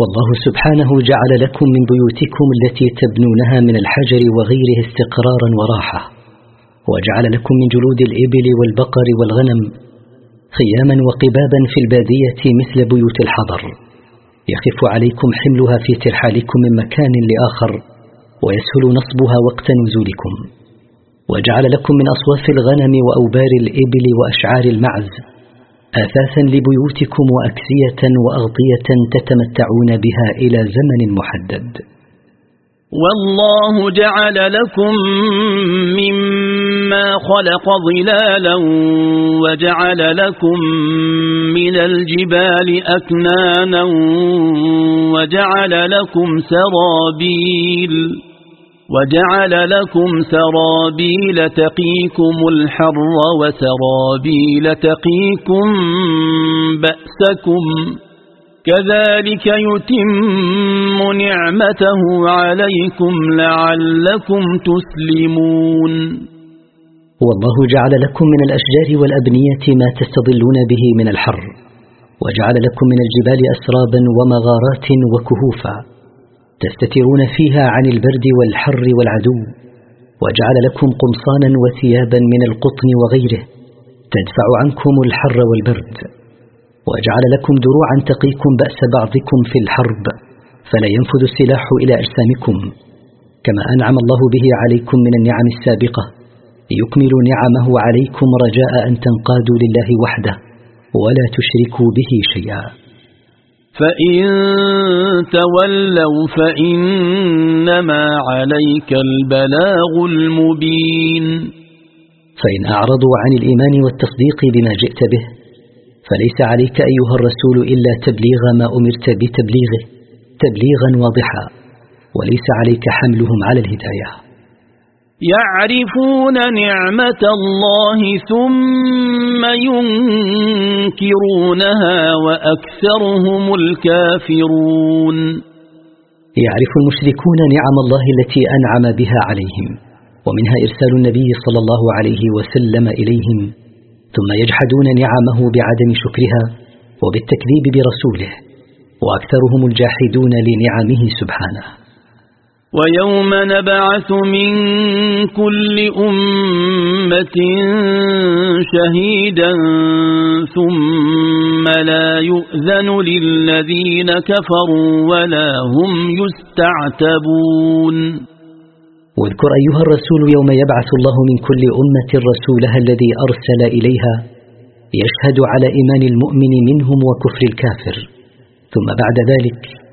والله سبحانه جعل لكم من بيوتكم التي تبنونها من الحجر وغيره استقرارا وراحة وجعل لكم من جلود الإبل والبقر والغنم خياما وقبابا في البادية مثل بيوت الحضر. يخف عليكم حملها في ترحالكم من مكان لآخر ويسهل نصبها وقت نزولكم. وجعل لكم من أصواف الغنم وأوبار الإبل وأشعار المعز أثاثا لبيوتكم وأكسية وأغطية تتمتعون بها إلى زمن محدد. والله جعل لكم مما خلق ظلالا وجعل لكم من الجبال أكنانا وجعل لكم سرابيل وجعل لكم سرابيل تقيكم الحر وسرابيل تقيكم بأسكم كذلك يتم نعمته عليكم لعلكم تسلمون. والله جعل لكم من الأشجار والأبنية ما تستظلون به من الحر وجعل لكم من الجبال أسرابا ومغارات وكهوفا. تستترون فيها عن البرد والحر والعدو وجعل لكم قمصانا وثيابا من القطن وغيره تدفع عنكم الحر والبرد وجعل لكم دروعا تقيكم بأس بعضكم في الحرب فلا ينفذ السلاح إلى أجسامكم كما أنعم الله به عليكم من النعم السابقة يكمل نعمه عليكم رجاء أن تنقادوا لله وحده ولا تشركوا به شيئا. فإن تولوا فإنما عليك البلاغ المبين فإن أعرضوا عن الإيمان والتصديق بما جئت به فليس عليك أيها الرسول إلا تبليغ ما أمرت بتبليغه تبليغا واضحا وليس عليك حملهم على الهداية. يعرفون نعمة الله ثم ينكرونها وأكثرهم الكافرون. يعرف المشركون نعم الله التي أنعم بها عليهم ومنها إرسال النبي صلى الله عليه وسلم إليهم ثم يجحدون نعمه بعدم شكرها وبالتكذيب برسوله وأكثرهم الجاحدون لنعمه سبحانه. ويوم نبعث من كل أمة شهيدا ثم لا يؤذن للذين كفروا ولا هم يستعتبون. واذكر أيها الرسول يوم يبعث الله من كل أمة رسولها الذي أرسل إليها يشهد على إيمان المؤمن منهم وكفر الكافر. ثم بعد ذلك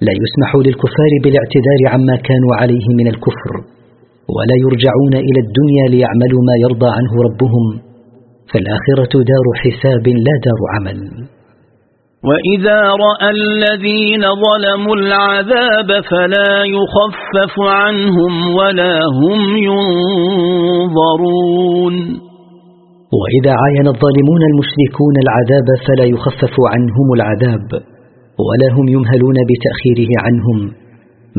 لا يسمح للكفار بالاعتذار عما كانوا عليه من الكفر ولا يرجعون إلى الدنيا ليعملوا ما يرضى عنه ربهم فالآخرة دار حساب لا دار عمل. وإذا رأى الذين ظلموا العذاب فلا يخفف عنهم ولا هم ينظرون. وإذا عاين الظالمون المشركون العذاب فلا يخفف عنهم العذاب. ولا هم يمهلون بتأخيره عنهم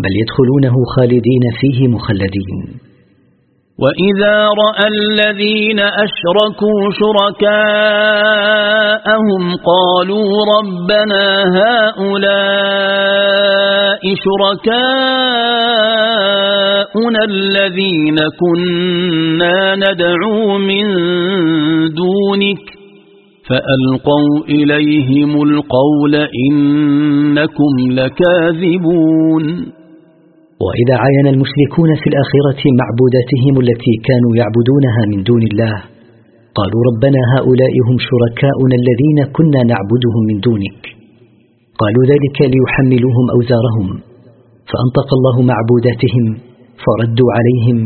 بل يدخلونه خالدين فيه مخلدين. وإذا رأى الذين أشركوا شركاءهم قالوا ربنا هؤلاء شركاؤنا الذين كنا ندعو من دونك فألقوا إليهم القول إنكم لكاذبون. وإذا عاين المشركون في الآخرة معبوداتهم التي كانوا يعبدونها من دون الله قالوا ربنا هؤلاء هم شركاؤنا الذين كنا نعبدهم من دونك. قالوا ذلك ليحملوهم أوزارهم. فأنطق الله معبوداتهم فردوا عليهم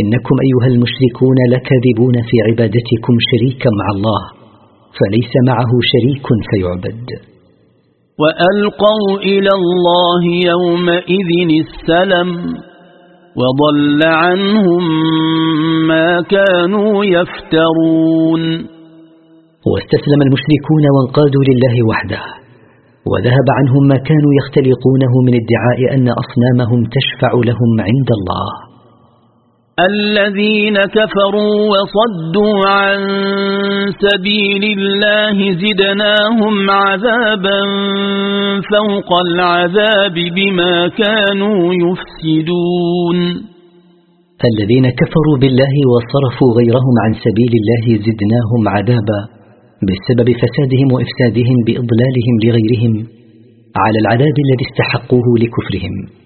إنكم أيها المشركون لكاذبون في عبادتكم شريكا مع الله. فليس معه شريك فيعبد. وألقوا إلى الله يومئذ السلم وضل عنهم ما كانوا يفترون. واستسلم المشركون وانقادوا لله وحده وذهب عنهم ما كانوا يختلقونه من ادعاء أن أصنامهم تشفع لهم عند الله. الذين كفروا وصدوا عن سبيل الله زدناهم عذابا فوق العذاب بما كانوا يفسدون. الذين كفروا بالله وصرفوا غيرهم عن سبيل الله زدناهم عذابا بسبب فسادهم وإفسادهم بإضلالهم لغيرهم على العذاب الذي استحقوه لكفرهم.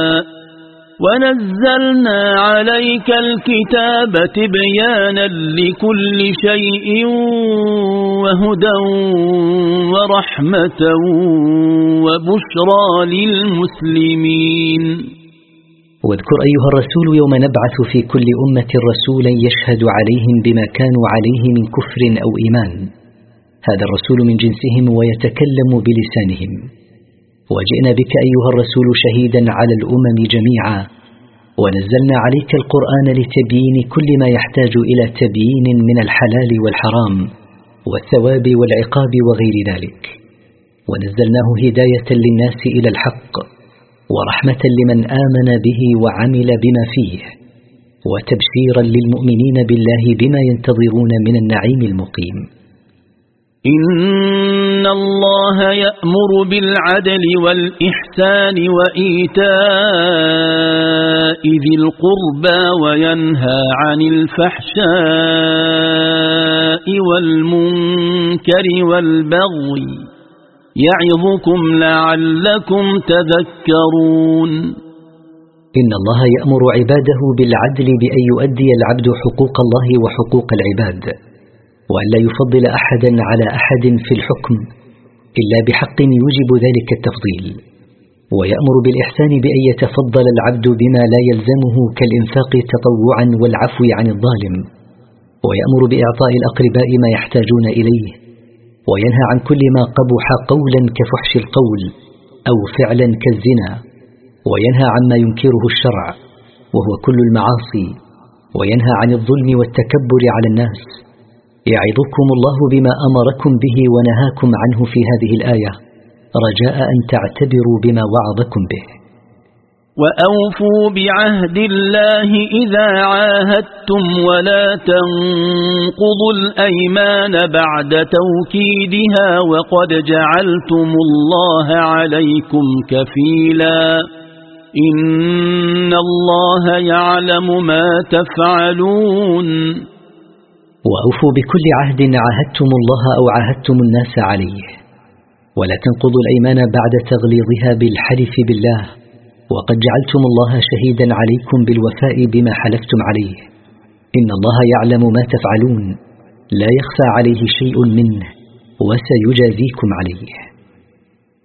ونزلنا عليك الكتاب تبيانا لكل شيء وهدى ورحمة وبشرى للمسلمين واذكر أيها الرسول يوم نبعث في كل أمة رسولا يشهد عليهم بما كانوا عليه من كفر أو إيمان. هذا الرسول من جنسهم ويتكلم بلسانهم. وجئنا بك أيها الرسول شهيدا على الأمم جميعا. ونزلنا عليك القرآن لتبيين كل ما يحتاج إلى تبيين من الحلال والحرام والثواب والعقاب وغير ذلك. ونزلناه هداية للناس إلى الحق ورحمة لمن آمن به وعمل بما فيه وتبشيرا للمؤمنين بالله بما ينتظرون من النعيم المقيم. إن الله يأمر بالعدل والإحسان وإيتاء ذي القربى وينهى عن الفحشاء والمنكر والبغي يعظكم لعلكم تذكرون إن الله يأمر عباده بالعدل بأن يؤدي العبد حقوق الله وحقوق العباد وأن لا يفضل أحدا على أحد في الحكم إلا بحق يوجب ذلك التفضيل. ويأمر بالإحسان بأن يتفضل العبد بما لا يلزمه كالإنفاق تطوعا والعفو عن الظالم. ويأمر بإعطاء الأقرباء ما يحتاجون إليه. وينهى عن كل ما قبح قولا كفحش القول أو فعلا كالزنا. وينهى عما ينكره الشرع وهو كل المعاصي. وينهى عن الظلم والتكبر على الناس. يعظكم الله بما أمركم به ونهاكم عنه في هذه الآية. رجاء أن تعتبروا بما وعظكم به. وأوفوا بعهد الله إذا عاهدتم ولا تنقضوا الأيمان بعد توكيدها وقد جعلتم الله عليكم كفيلا. إن الله يعلم ما تفعلون. وأوفوا بكل عهد عاهدتم الله أو عاهدتم الناس عليه. ولا تنقضوا الأيمان بعد تغليظها بالحلف بالله. وقد جعلتم الله شهيدا عليكم بالوفاء بما حلفتم عليه. إن الله يعلم ما تفعلون. لا يخفى عليه شيء منه. وسيجازيكم عليه.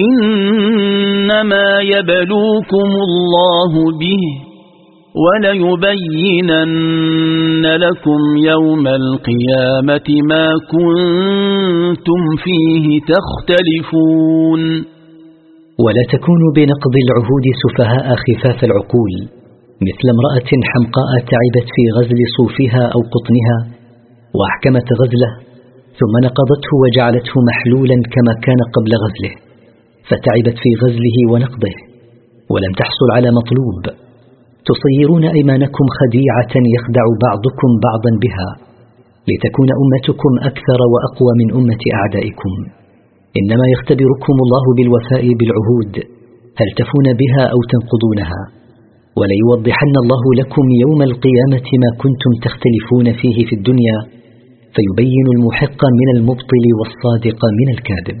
إنما يبلوكم الله به وليبينن لكم يوم القيامة ما كنتم فيه تختلفون. ولا تكونوا بنقض العهود سفهاء خفاف العقول مثل امرأة حمقاء تعبت في غزل صوفها أو قطنها وأحكمت غزله ثم نقضته وجعلته محلولا كما كان قبل غزله. فتعبت في غزله ونقضه ولم تحصل على مطلوب. تصيرون أيمانكم خديعة يخدع بعضكم بعضا بها لتكون أمتكم أكثر وأقوى من أمة أعدائكم. إنما يختبركم الله بالوفاء بالعهود هل تفون بها أو تنقضونها؟ وليوضحن الله لكم يوم القيامة ما كنتم تختلفون فيه في الدنيا فيبين المحق من المبطل والصادق من الكاذب.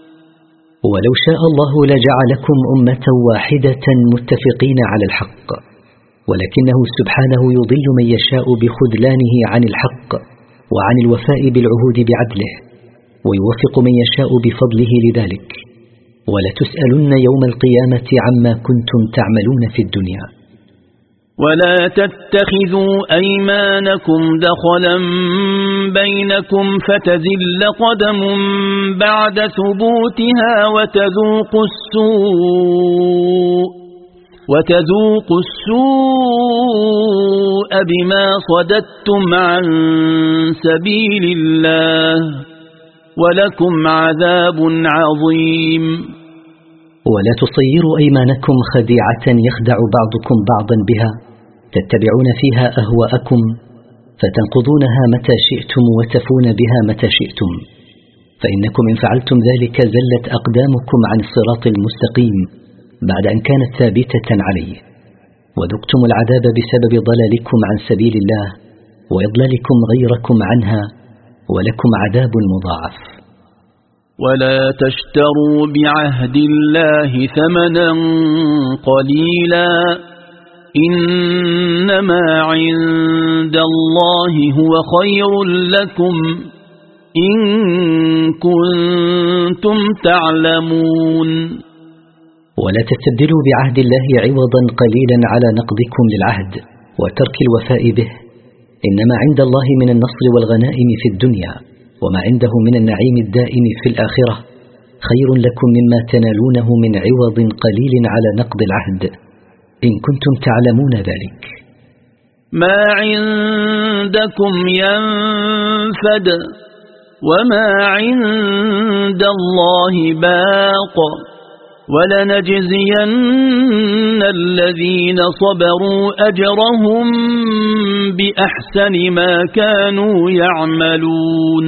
ولو شاء الله لجعلكم أمة واحدة متفقين على الحق ولكنه سبحانه يضل من يشاء بخذلانه عن الحق وعن الوفاء بالعهود بعدله ويوفق من يشاء بفضله لذلك. ولتسألن يوم القيامة عما كنتم تعملون في الدنيا. ولا تتخذوا أيمانكم دخلا بينكم فتزل قدم بعد ثبوتها وتذوقوا السوء وتذوقوا السوء بما صددتم عن سبيل الله ولكم عذاب عظيم ولا تصيروا أيمانكم خديعة يخدع بعضكم بعضا بها تتبعون فيها أهواءكم فتنقضونها متى شئتم وتفون بها متى شئتم. فإنكم إن فعلتم ذلك زلت أقدامكم عن الصراط المستقيم بعد أن كانت ثابتة عليه. وذقتم العذاب بسبب ضلالكم عن سبيل الله وإضلالكم غيركم عنها ولكم عذاب مضاعف. ولا تشتروا بعهد الله ثمنا قليلا إنما عند الله هو خير لكم إن كنتم تعلمون. ولا تستبدلوا بعهد الله عوضا قليلا على نقضكم للعهد وترك الوفاء به. إنما عند الله من النصر والغنائم في الدنيا. وما عنده من النعيم الدائم في الآخرة. خير لكم مما تنالونه من عوض قليل على نقض العهد. إن كنتم تعلمون ذلك. ما عندكم ينفد وما عند الله باق. ولنجزين الذين صبروا أجرهم بأحسن ما كانوا يعملون.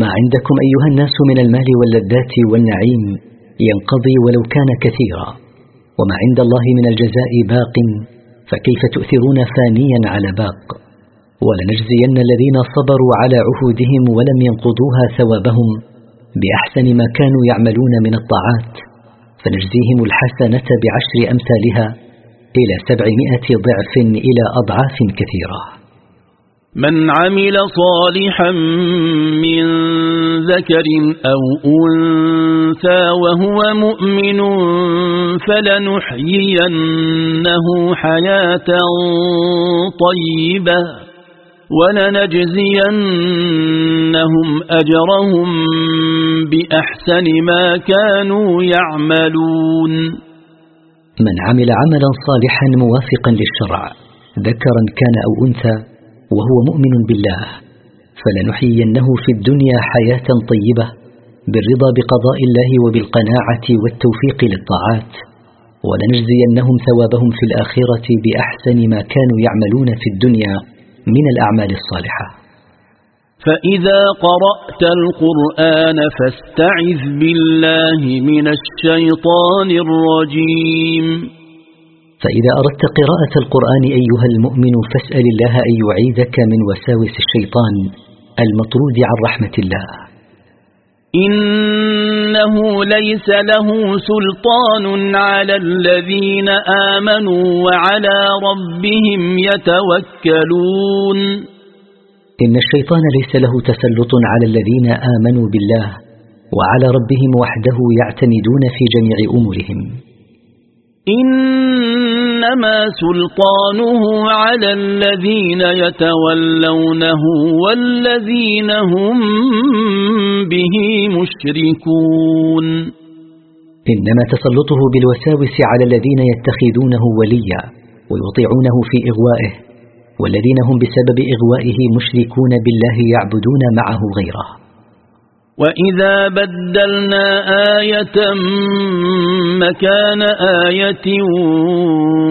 ما عندكم أيها الناس من المال واللذات والنعيم ينقضي ولو كان كثيرا وما عند الله من الجزاء باق فكيف تؤثرون فانيا على باق؟ ولنجزين الذين صبروا على عهودهم ولم ينقضوها ثوابهم. بأحسن ما كانوا يعملون من الطاعات فنجزيهم الحسنة بعشر أمثالها إلى سبعمائة ضعف إلى أضعاف كثيرة. من عمل صالحا من ذكر أو أنثى وهو مؤمن فلنحيينه حياة طيبة. ولنجزينهم أجرهم بأحسن ما كانوا يعملون. من عمل عملا صالحا موافقا للشرع ذكرا كان أو أنثى وهو مؤمن بالله فلنحيينه في الدنيا حياة طيبة بالرضا بقضاء الله وبالقناعة والتوفيق للطاعات ولنجزينهم ثوابهم في الآخرة بأحسن ما كانوا يعملون في الدنيا. من الأعمال الصالحة. فإذا قرأت القرآن فاستعذ بالله من الشيطان الرجيم. فإذا أردت قراءة القرآن أيها المؤمن فاسأل الله أن يعيذك من وساوس الشيطان المطرود عن رحمة الله. إن أنه ليس له سلطان على الذين آمنوا وعلى ربهم يتوكلون. إن الشيطان ليس له تسلط على الذين آمنوا بالله وعلى ربهم وحده يعتمدون في جميع أمورهم. إنما سلطانه على الذين يتولونه والذين هم به مشركون. إنما تسلطه بالوساوس على الذين يتخذونه وليا ويطيعونه في إغوائه والذين هم بسبب إغوائه مشركون بالله يعبدون معه غيره. وإذا بدلنا آية مكان آية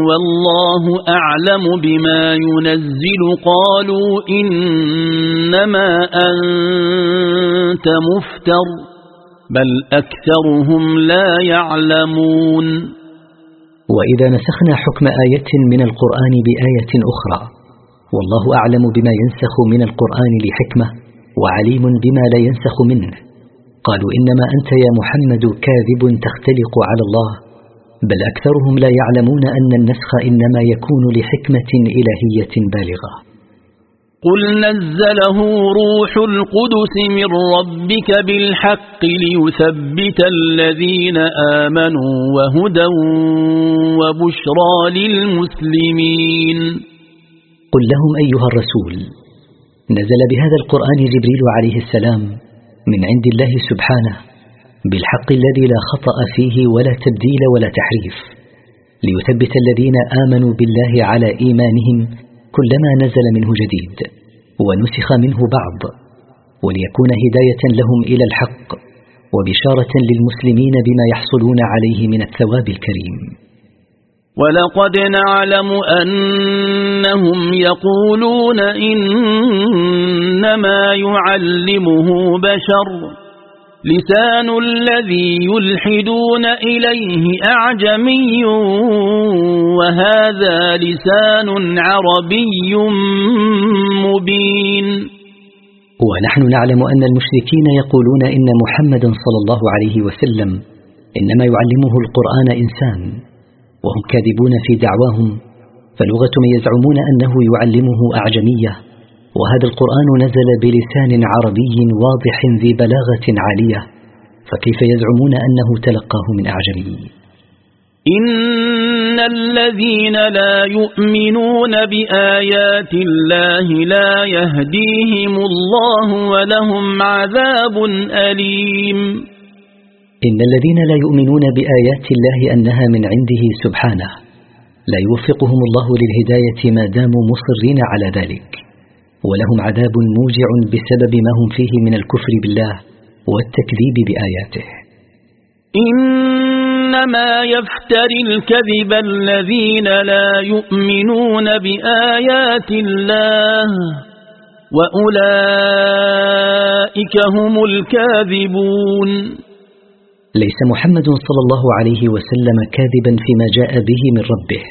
والله أعلم بما ينزل قالوا إنما أنت مفتر بل أكثرهم لا يعلمون وإذا نسخنا حكم آية من القرآن بآية أخرى والله أعلم بما ينسخ من القرآن لحكمه وعليم بما لا ينسخ منه. قالوا إنما أنت يا محمد كاذب تختلق على الله بل أكثرهم لا يعلمون أن النسخ إنما يكون لحكمة إلهية بالغة. قل نزله روح القدس من ربك بالحق ليثبت الذين آمنوا وهدى وبشرى للمسلمين. قل لهم أيها الرسول نزل بهذا القرآن جبريل عليه السلام من عند الله سبحانه بالحق الذي لا خطأ فيه ولا تبديل ولا تحريف ليثبت الذين آمنوا بالله على إيمانهم كلما نزل منه جديد ونسخ منه بعض وليكون هداية لهم إلى الحق وبشارة للمسلمين بما يحصلون عليه من الثواب الكريم. ولقد نعلم أنهم يقولون إنما يعلمه بشر. لسان الذي يلحدون إليه أعجمي وهذا لسان عربي مبين. ونحن نعلم أن المشركين يقولون إن محمدا صلى الله عليه وسلم إنما يعلمه القرآن إنسان. وهم كاذبون في دعواهم فلغة من يزعمون أنه يعلمه أعجمية. وهذا القرآن نزل بلسان عربي واضح ذي بلاغة عالية. فكيف يزعمون أنه تلقاه من أعجمي؟ إن الذين لا يؤمنون بآيات الله لا يهديهم الله ولهم عذاب أليم. إن الذين لا يؤمنون بآيات الله أنها من عنده سبحانه لا يوفقهم الله للهداية ما داموا مصرين على ذلك ولهم عذاب موجع بسبب ما هم فيه من الكفر بالله والتكذيب بآياته. إنما يفتري الكذب الذين لا يؤمنون بآيات الله وأولئك هم الكاذبون. ليس محمد صلى الله عليه وسلم كاذبا فيما جاء به من ربه.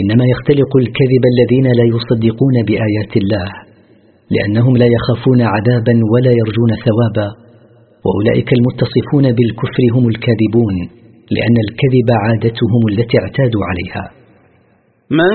إنما يختلق الكذب الذين لا يصدقون بآيات الله لأنهم لا يخافون عذابا ولا يرجون ثوابا وأولئك المتصفون بالكفر هم الكاذبون لأن الكذب عادتهم التي اعتادوا عليها. من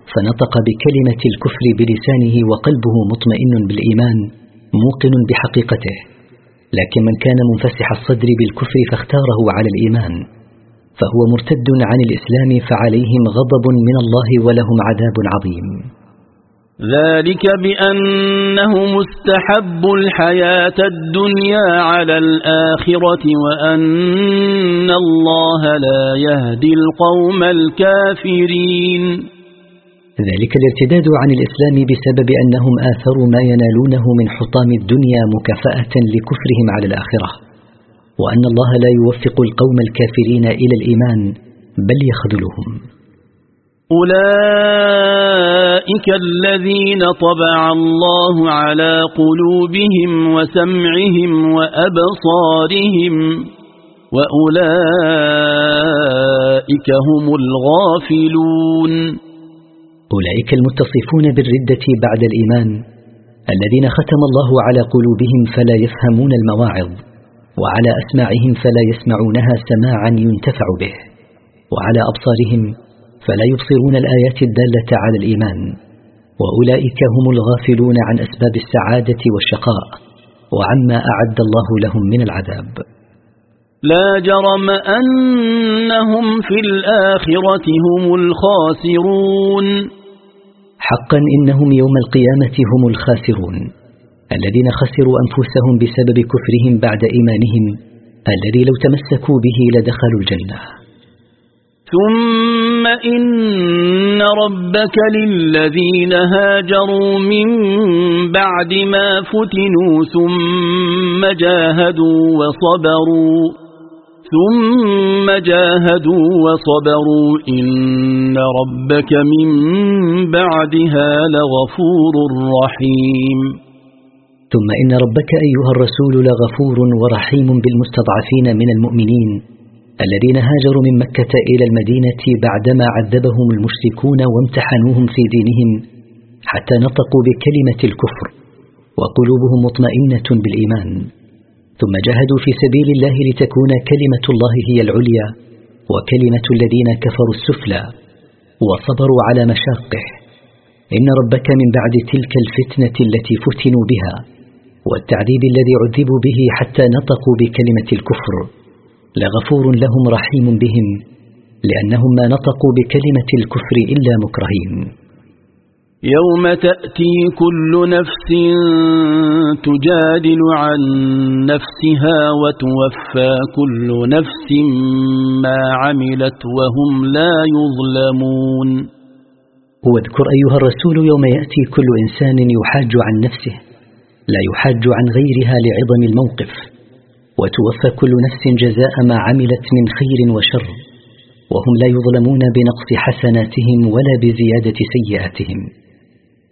فنطق بكلمة الكفر بلسانه وقلبه مطمئن بالإيمان موقن بحقيقته. لكن من كان منفسح الصدر بالكفر فاختاره على الإيمان. فهو مرتد عن الإسلام فعليهم غضب من الله ولهم عذاب عظيم. ذلك بأنه مستحب الحياة الدنيا على الآخرة وأن الله لا يهدي القوم الكافرين. ذلك الارتداد عن الإسلام بسبب أنهم آثروا ما ينالونه من حطام الدنيا مكافأة لكفرهم على الآخرة وأن الله لا يوفق القوم الكافرين إلى الإيمان بل يخذلهم. أولئك الذين طبع الله على قلوبهم وسمعهم وأبصارهم وأولئك هم الغافلون. أولئك المتصفون بالردة بعد الإيمان الذين ختم الله على قلوبهم فلا يفهمون المواعظ وعلى أسماعهم فلا يسمعونها سماعا ينتفع به وعلى أبصارهم فلا يبصرون الآيات الدالة على الإيمان وأولئك هم الغافلون عن أسباب السعادة والشقاء وعما أعد الله لهم من العذاب. لا جرم أنهم في الآخرة هم الخاسرون. حقا إنهم يوم القيامة هم الخاسرون. الذين خسروا أنفسهم بسبب كفرهم بعد إيمانهم الذي لو تمسكوا به لدخلوا الجنة. ثم إن ربك للذين هاجروا من بعد ما فتنوا ثم جاهدوا وصبروا. ثم جاهدوا وصبروا إن ربك من بعدها لغفور رحيم. ثم إن ربك أيها الرسول لغفور ورحيم بالمستضعفين من المؤمنين الذين هاجروا من مكة إلى المدينة بعدما عذبهم المشركون وامتحنوهم في دينهم حتى نطقوا بكلمة الكفر وقلوبهم مطمئنة بالإيمان. ثم جاهدوا في سبيل الله لتكون كلمة الله هي العليا وكلمة الذين كفروا السفلى وصبروا على مشاقه. إن ربك من بعد تلك الفتنة التي فتنوا بها والتعذيب الذي عذبوا به حتى نطقوا بكلمة الكفر لغفور لهم رحيم بهم لأنهم ما نطقوا بكلمة الكفر إلا مكرهين. يوم تأتي كل نفس تجادل عن نفسها وتوفى كل نفس ما عملت وهم لا يظلمون. واذكر أيها الرسول يوم يأتي كل إنسان يحاج عن نفسه لا يحاج عن غيرها لعظم الموقف. وتوفى كل نفس جزاء ما عملت من خير وشر وهم لا يظلمون بنقص حسناتهم ولا بزيادة سيئاتهم.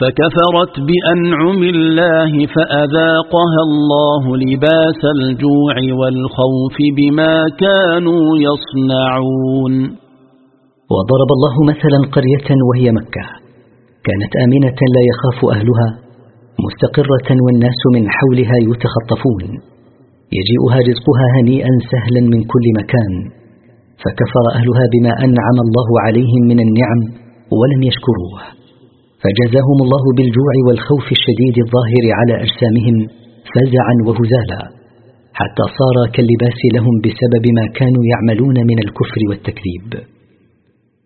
فكفرت بأنعم الله فأذاقها الله لباس الجوع والخوف بما كانوا يصنعون. وضرب الله مثلا قرية وهي مكة. كانت آمنة لا يخاف أهلها مستقرة والناس من حولها يتخطفون. يجيئها رزقها هنيئا سهلا من كل مكان. فكفر أهلها بما أنعم الله عليهم من النعم ولم يشكروه. فجزاهم الله بالجوع والخوف الشديد الظاهر على أجسامهم فزعا وهزالا حتى صار كاللباس لهم بسبب ما كانوا يعملون من الكفر والتكذيب.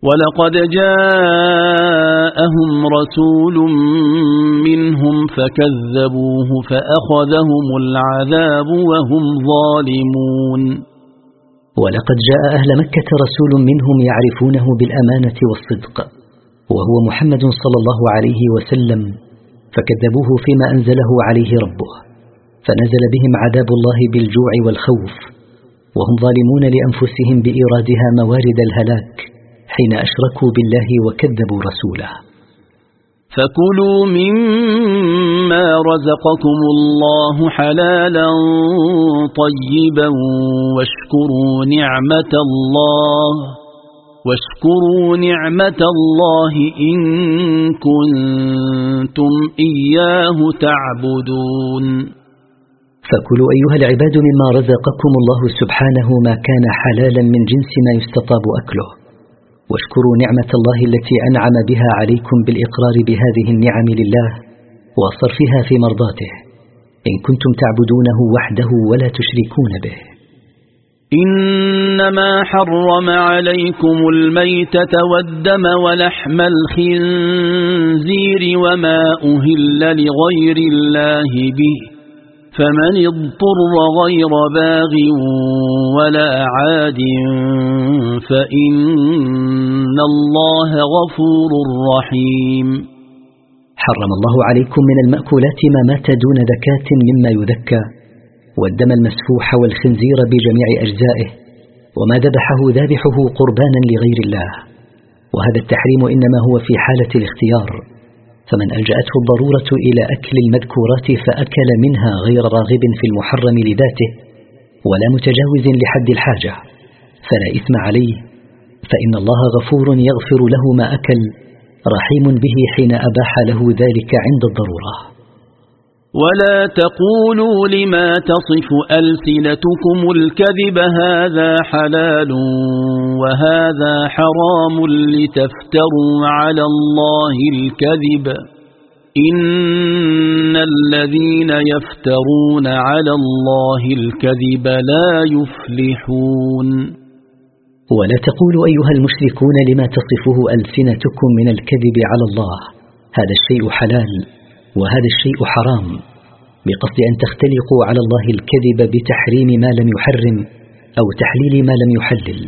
ولقد جاءهم رسول منهم فكذبوه فأخذهم العذاب وهم ظالمون. ولقد جاء أهل مكة رسول منهم يعرفونه بالأمانة والصدق وهو محمد صلى الله عليه وسلم فكذبوه فيما أنزله عليه ربه فنزل بهم عذاب الله بالجوع والخوف وهم ظالمون لأنفسهم بإيرادها موارد الهلاك حين أشركوا بالله وكذبوا رسوله. فكلوا مما رزقكم الله حلالا طيبا واشكروا نعمة الله. واشكروا نعمة الله إن كنتم إياه تعبدون. فكلوا أيها العباد مما رزقكم الله سبحانه ما كان حلالا من جنس ما يستطاب أكله. واشكروا نعمة الله التي أنعم بها عليكم بالإقرار بهذه النعم لله وصرفها في مرضاته. إن كنتم تعبدونه وحده ولا تشركون به. إنما حرم عليكم الميتة والدم ولحم الخنزير وما أهل لغير الله به فمن اضطر غير باغ ولا عاد فإن الله غفور رحيم. حرم الله عليكم من المأكولات ما مات دون ذكاة مما يذكى. والدم المسفوح والخنزير بجميع أجزائه وما ذبحه ذابحه قربانا لغير الله. وهذا التحريم إنما هو في حالة الاختيار. فمن ألجأته الضرورة إلى أكل المذكورات فأكل منها غير راغب في المحرم لذاته ولا متجاوز لحد الحاجة. فلا إثم عليه. فإن الله غفور يغفر له ما أكل رحيم به حين أباح له ذلك عند الضرورة. ولا تقولوا لما تصف ألسنتكم الكذب هذا حلال وهذا حرام لتفتروا على الله الكذب. إن الذين يفترون على الله الكذب لا يفلحون. ولا تقولوا أيها المشركون لما تصفه ألسنتكم من الكذب على الله هذا الشيء حلال. وهذا الشيء حرام بقصد أن تختلقوا على الله الكذب بتحريم ما لم يحرم أو تحليل ما لم يحلل.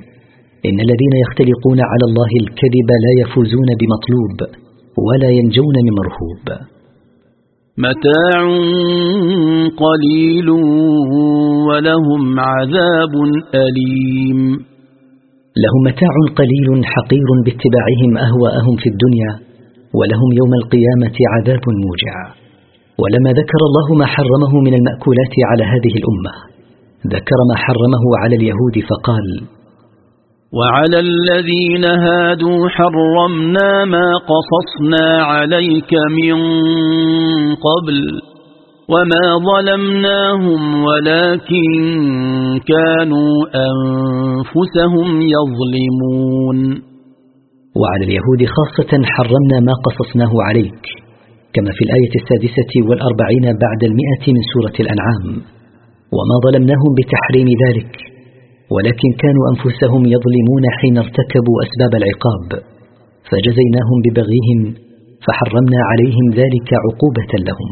إن الذين يختلقون على الله الكذب لا يفوزون بمطلوب ولا ينجون من مرهوب. متاع قليل ولهم عذاب أليم. لهم متاع قليل حقير باتباعهم أهواءهم في الدنيا ولهم يوم القيامة عذاب موجع. ولما ذكر الله ما حرمه من المأكولات على هذه الأمة ذكر ما حرمه على اليهود فقال وعلى الذين هادوا حرمنا ما قصصنا عليك من قبل وما ظلمناهم ولكن كانوا أنفسهم يظلمون. وعلى اليهود خاصة حرمنا ما قصصناه عليك كما في الآية السادسة والأربعين بعد المئة من سورة الأنعام. وما ظلمناهم بتحريم ذلك ولكن كانوا أنفسهم يظلمون حين ارتكبوا أسباب العقاب. فجزيناهم ببغيهم فحرمنا عليهم ذلك عقوبة لهم.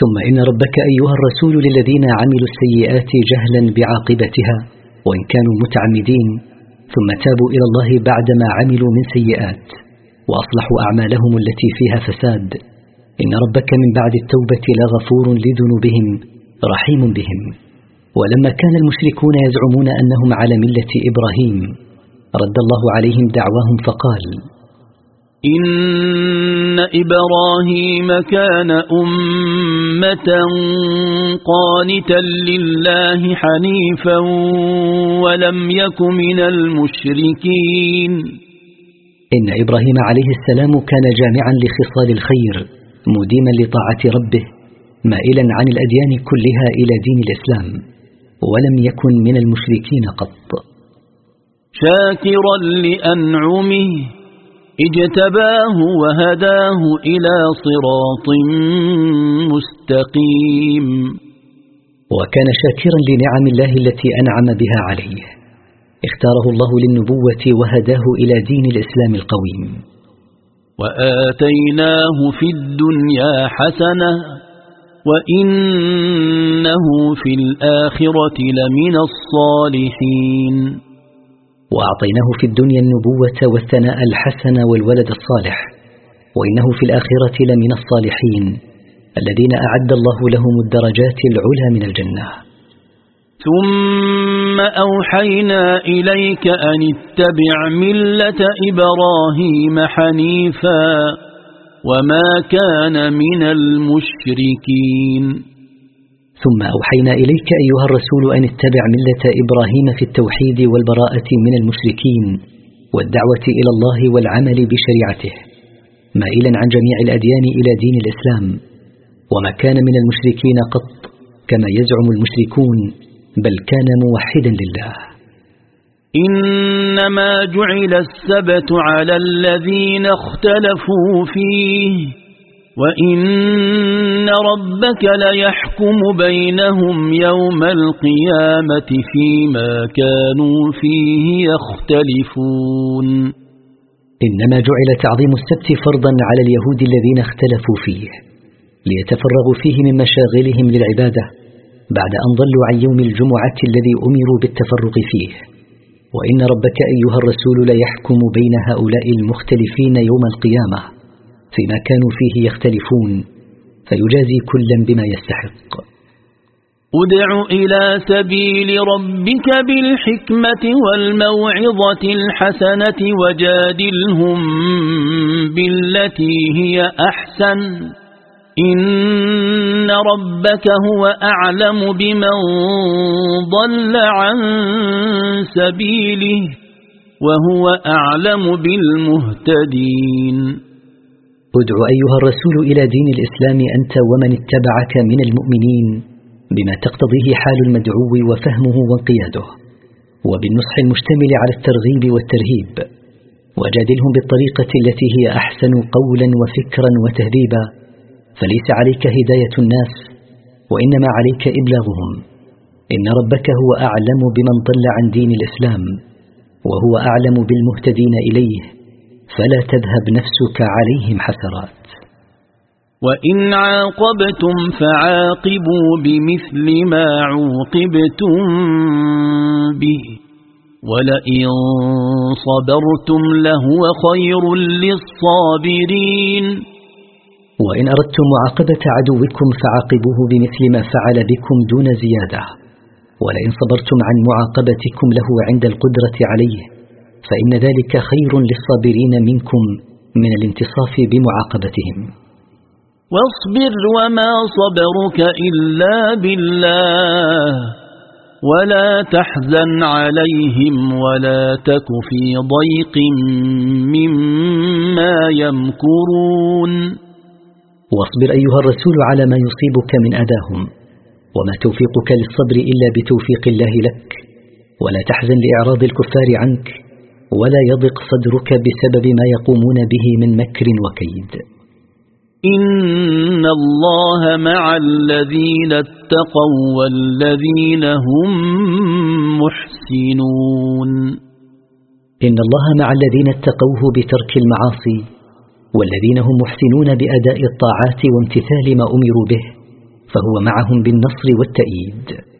ثم إن ربك أيها الرسول للذين عملوا السيئات جهلا بعاقبتها وإن كانوا متعمدين ثم تابوا إلى الله بعدما عملوا من سيئات وأصلحوا أعمالهم التي فيها فساد. إن ربك من بعد التوبة لغفور لذنوبهم رحيم بهم. ولما كان المشركون يزعمون أنهم على ملة إبراهيم رد الله عليهم دعواهم فقال إن إبراهيم كان أمة قانتا لله حنيفا ولم يك من المشركين. إن إبراهيم عليه السلام كان جامعا لخصال الخير مديما لطاعة ربه مائلا عن الأديان كلها إلى دين الإسلام ولم يكن من المشركين قط. شاكرا لأنعمه اجتباه وهداه إلى صراط مستقيم. وكان شاكرا لنعم الله التي أنعم بها عليه. اختاره الله للنبوة وهداه إلى دين الإسلام القويم. وآتيناه في الدنيا حسنة وإنه في الآخرة لمن الصالحين. وأعطيناه في الدنيا النبوة والثناء الحسن والولد الصالح وإنه في الآخرة لمن الصالحين الذين أعد الله لهم الدرجات العلى من الجنة. ثم أوحينا إليك أن اتبع ملة إبراهيم حنيفا وما كان من المشركين. ثم أوحينا إليك أيها الرسول أن اتبع ملة إبراهيم في التوحيد والبراءة من المشركين والدعوة إلى الله والعمل بشريعته مائلا عن جميع الأديان إلى دين الإسلام. وما كان من المشركين قط كما يزعم المشركون بل كان موحدا لله. إنما جعل السبت على الذين اختلفوا فيه. وإن ربك ليحكم بينهم يوم القيامة فيما كانوا فيه يختلفون إنما جعل تعظيم السبت فرضا على اليهود الذين اختلفوا فيه ليتفرغوا فيه من مشاغلهم للعبادة بعد أن ضلوا عن يوم الجمعة الذي أمروا بالتفرغ فيه. وإن ربك أيها الرسول ليحكم بين هؤلاء المختلفين يوم القيامة. فيما كانوا فيه يختلفون فيجازي كلا بما يستحق. ادع إلى سبيل ربك بالحكمة والموعظة الحسنة وجادلهم بالتي هي أحسن. إن ربك هو أعلم بمن ضل عن سبيله وهو أعلم بالمهتدين. ادع أيها الرسول إلى دين الإسلام أنت ومن اتبعك من المؤمنين بما تقتضيه حال المدعو وفهمه وانقياده وبالنصح المشتمل على الترغيب والترهيب وجادلهم بالطريقة التي هي أحسن قولا وفكرا وتهذيبا فليس عليك هداية الناس وإنما عليك إبلاغهم إن ربك هو أعلم بمن ضل عن دين الإسلام وهو أعلم بالمهتدين إليه فلا تذهب نفسك عليهم حسرات. وإن عاقبتم فعاقبوا بمثل ما عوقبتم به ولئن صبرتم لهو خير للصابرين. وإن أردتم معاقبة عدوكم فعاقبوه بمثل ما فعل بكم دون زيادة ولئن صبرتم عن معاقبتكم له عند القدرة عليه. فإن ذلك خير للصابرين منكم من الانتصاف بمعاقبتهم. واصبر وما صبرك إلا بالله ولا تحزن عليهم ولا تك في ضيق مما يمكرون. واصبر أيها الرسول على ما يصيبك من أداهم وما توفيقك للصبر إلا بتوفيق الله لك ولا تحزن لإعراض الكفار عنك ولا يضق صدرك بسبب ما يقومون به من مكر وكيد. إن الله مع الذين اتقوا والذين هم محسنون. إن الله مع الذين اتقوه بترك المعاصي والذين هم محسنون بأداء الطاعات وامتثال ما أمروا به فهو معهم بالنصر والتأييد.